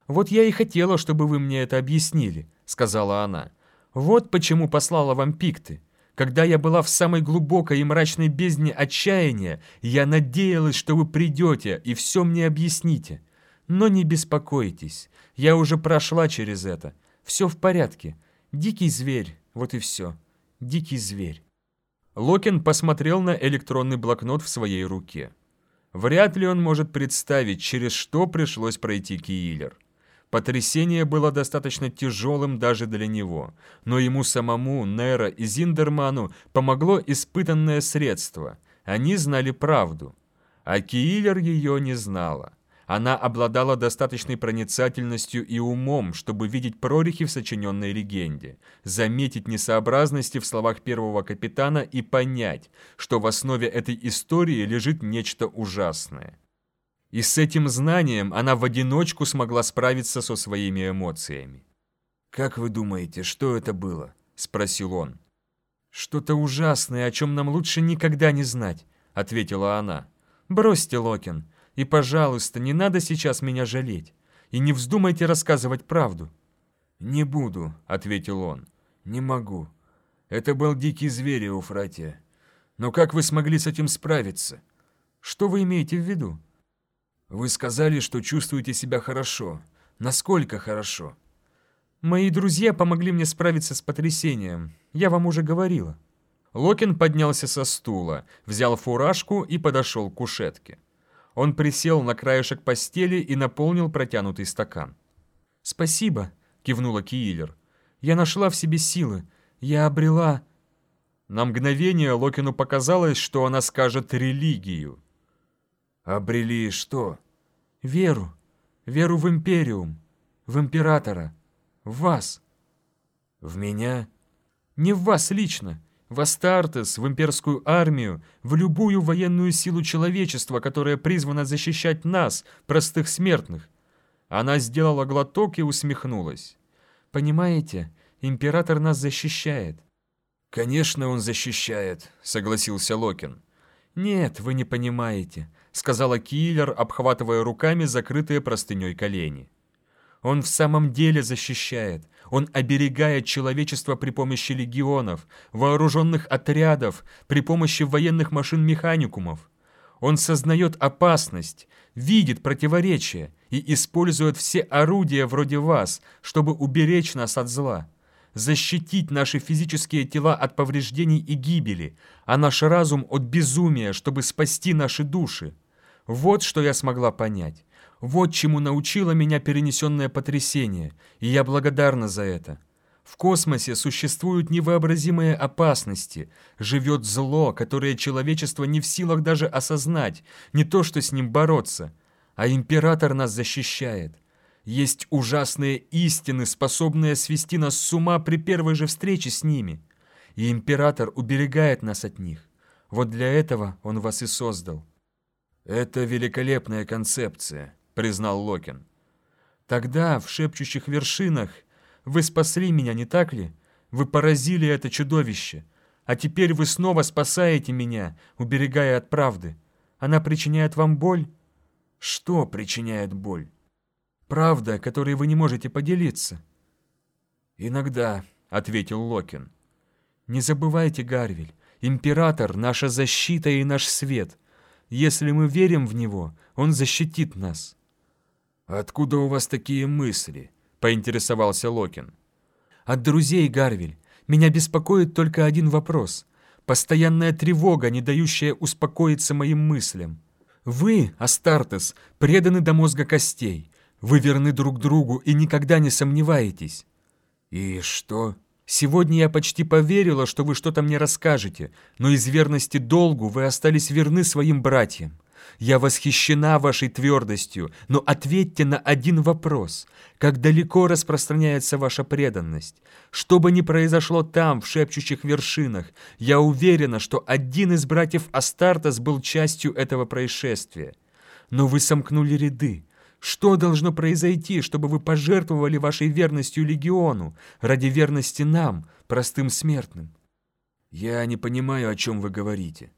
«Вот я и хотела, чтобы вы мне это объяснили», — сказала она. «Вот почему послала вам пикты. Когда я была в самой глубокой и мрачной бездне отчаяния, я надеялась, что вы придете и все мне объясните. Но не беспокойтесь, я уже прошла через это. Все в порядке. Дикий зверь, вот и все. Дикий зверь». Локин посмотрел на электронный блокнот в своей руке. Вряд ли он может представить, через что пришлось пройти Киилер. Потрясение было достаточно тяжелым даже для него, но ему самому, Нера и Зиндерману помогло испытанное средство. Они знали правду. А Киилер ее не знала. Она обладала достаточной проницательностью и умом, чтобы видеть прорехи в сочиненной легенде, заметить несообразности в словах первого капитана и понять, что в основе этой истории лежит нечто ужасное. И с этим знанием она в одиночку смогла справиться со своими эмоциями. «Как вы думаете, что это было?» – спросил он. «Что-то ужасное, о чем нам лучше никогда не знать», – ответила она. «Бросьте, Локин, и, пожалуйста, не надо сейчас меня жалеть, и не вздумайте рассказывать правду». «Не буду», — ответил он. «Не могу. Это был дикий зверь, Уфратия. Но как вы смогли с этим справиться? Что вы имеете в виду?» Вы сказали, что чувствуете себя хорошо. Насколько хорошо? Мои друзья помогли мне справиться с потрясением. Я вам уже говорила. Локин поднялся со стула, взял фуражку и подошел к кушетке. Он присел на краешек постели и наполнил протянутый стакан. «Спасибо», — кивнула Киилер. «Я нашла в себе силы. Я обрела...» На мгновение Локину показалось, что она скажет «религию». «Обрели что?» Веру. Веру в Империум. В Императора. В вас. В меня? Не в вас лично. В Астартес, в имперскую армию, в любую военную силу человечества, которая призвана защищать нас, простых смертных. Она сделала глоток и усмехнулась. «Понимаете, император нас защищает». «Конечно, он защищает», — согласился Локин. «Нет, вы не понимаете сказала киллер, обхватывая руками закрытые простыней колени. Он в самом деле защищает. Он оберегает человечество при помощи легионов, вооруженных отрядов, при помощи военных машин-механикумов. Он сознает опасность, видит противоречия и использует все орудия вроде вас, чтобы уберечь нас от зла, защитить наши физические тела от повреждений и гибели, а наш разум от безумия, чтобы спасти наши души. Вот что я смогла понять. Вот чему научило меня перенесенное потрясение, и я благодарна за это. В космосе существуют невообразимые опасности, живет зло, которое человечество не в силах даже осознать, не то что с ним бороться. А император нас защищает. Есть ужасные истины, способные свести нас с ума при первой же встрече с ними. И император уберегает нас от них. Вот для этого он вас и создал». «Это великолепная концепция», — признал Локин. «Тогда, в шепчущих вершинах, вы спасли меня, не так ли? Вы поразили это чудовище. А теперь вы снова спасаете меня, уберегая от правды. Она причиняет вам боль?» «Что причиняет боль?» «Правда, которой вы не можете поделиться». «Иногда», — ответил Локин. «Не забывайте, Гарвель, император — наша защита и наш свет. Если мы верим в него, он защитит нас». «Откуда у вас такие мысли?» — поинтересовался Локин. «От друзей, Гарвель. Меня беспокоит только один вопрос. Постоянная тревога, не дающая успокоиться моим мыслям. Вы, Астартес, преданы до мозга костей. Вы верны друг другу и никогда не сомневаетесь. И что? Сегодня я почти поверила, что вы что-то мне расскажете, но из верности долгу вы остались верны своим братьям. Я восхищена вашей твердостью, но ответьте на один вопрос. Как далеко распространяется ваша преданность? Что бы ни произошло там, в шепчущих вершинах, я уверена, что один из братьев Астартес был частью этого происшествия. Но вы сомкнули ряды. Что должно произойти, чтобы вы пожертвовали вашей верностью легиону ради верности нам, простым смертным? Я не понимаю, о чем вы говорите.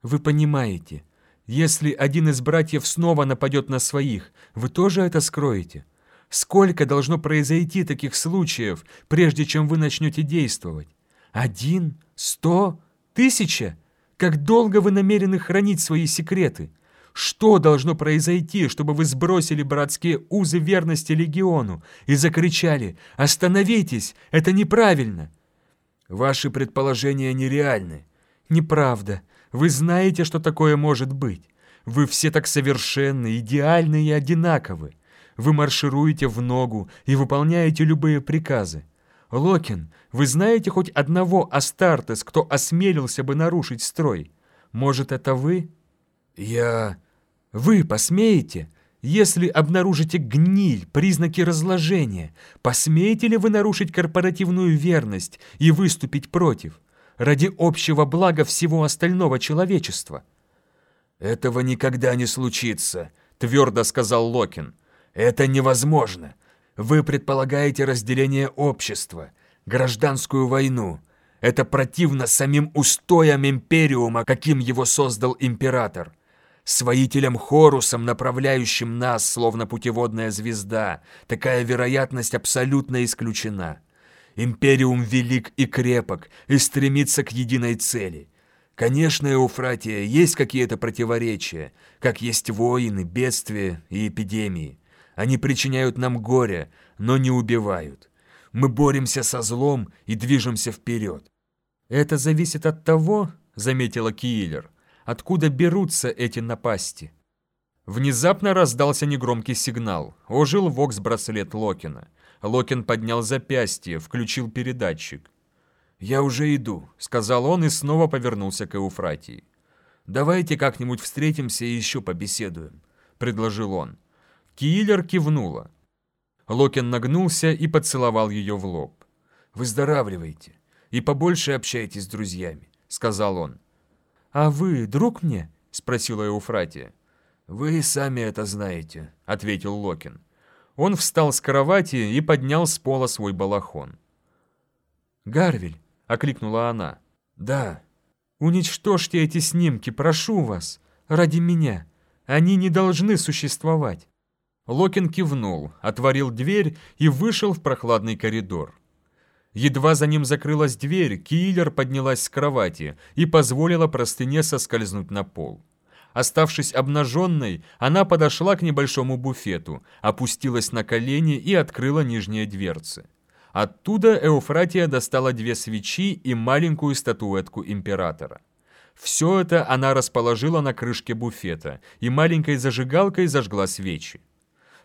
Вы понимаете. Если один из братьев снова нападет на своих, вы тоже это скроете? Сколько должно произойти таких случаев, прежде чем вы начнете действовать? Один? Сто? Тысяча? Как долго вы намерены хранить свои секреты? Что должно произойти, чтобы вы сбросили братские узы верности легиону и закричали «Остановитесь! Это неправильно!» Ваши предположения нереальны. Неправда. Вы знаете, что такое может быть. Вы все так совершенны, идеальны и одинаковы. Вы маршируете в ногу и выполняете любые приказы. Локин, вы знаете хоть одного Астартес, кто осмелился бы нарушить строй? Может, это вы? Я... Вы посмеете? Если обнаружите гниль, признаки разложения, посмеете ли вы нарушить корпоративную верность и выступить против? ради общего блага всего остального человечества. «Этого никогда не случится», — твердо сказал Локин. «Это невозможно. Вы предполагаете разделение общества, гражданскую войну. Это противно самим устоям Империума, каким его создал Император. С воителем Хорусом, направляющим нас, словно путеводная звезда, такая вероятность абсолютно исключена. Империум велик и крепок и стремится к единой цели. Конечно, Эуфратия, есть какие-то противоречия, как есть войны, бедствия и эпидемии. Они причиняют нам горе, но не убивают. Мы боремся со злом и движемся вперед. «Это зависит от того, — заметила Киллер, — откуда берутся эти напасти». Внезапно раздался негромкий сигнал. Ожил вокс-браслет Локина. Локин поднял запястье, включил передатчик. «Я уже иду», — сказал он и снова повернулся к Эуфратии. «Давайте как-нибудь встретимся и еще побеседуем», — предложил он. Киллер кивнула. Локин нагнулся и поцеловал ее в лоб. «Выздоравливайте и побольше общайтесь с друзьями», — сказал он. «А вы друг мне?» — спросила Эуфратия. «Вы сами это знаете», — ответил Локин. Он встал с кровати и поднял с пола свой балахон. «Гарвель!» — окликнула она. «Да». «Уничтожьте эти снимки, прошу вас, ради меня. Они не должны существовать». Локин кивнул, отворил дверь и вышел в прохладный коридор. Едва за ним закрылась дверь, киллер поднялась с кровати и позволила простыне соскользнуть на пол. Оставшись обнаженной, она подошла к небольшому буфету, опустилась на колени и открыла нижние дверцы. Оттуда Эуфратия достала две свечи и маленькую статуэтку императора. Все это она расположила на крышке буфета и маленькой зажигалкой зажгла свечи.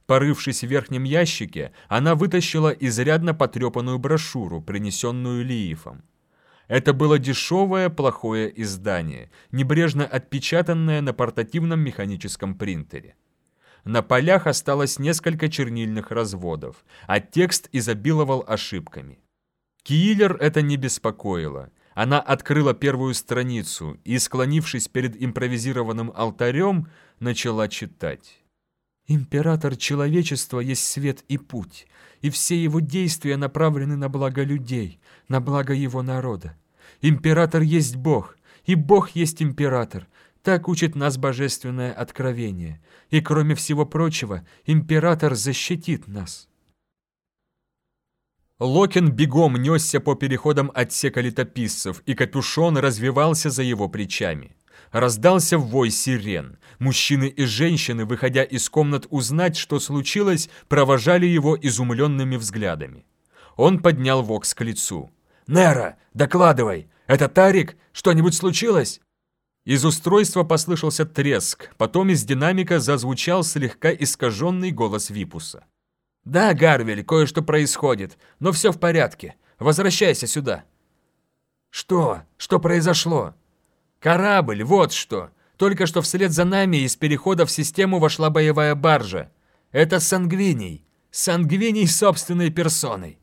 Порывшись в верхнем ящике, она вытащила изрядно потрепанную брошюру, принесенную Лиифом. Это было дешевое плохое издание, небрежно отпечатанное на портативном механическом принтере. На полях осталось несколько чернильных разводов, а текст изобиловал ошибками. Киллер это не беспокоило. Она открыла первую страницу и, склонившись перед импровизированным алтарем, начала читать. «Император человечества есть свет и путь, и все его действия направлены на благо людей, на благо его народа. Император есть Бог, и Бог есть император. Так учит нас божественное откровение. И кроме всего прочего, император защитит нас». Локин бегом несся по переходам отсека летописцев, и капюшон развивался за его плечами. Раздался вой сирен. Мужчины и женщины, выходя из комнат узнать, что случилось, провожали его изумленными взглядами. Он поднял Вокс к лицу. «Нера, докладывай! Это Тарик? Что-нибудь случилось?» Из устройства послышался треск, потом из динамика зазвучал слегка искаженный голос Випуса. «Да, Гарвель, кое-что происходит, но все в порядке. Возвращайся сюда». «Что? Что произошло?» «Корабль, вот что. Только что вслед за нами из перехода в систему вошла боевая баржа. Это Сангвиний. Сангвиний собственной персоной.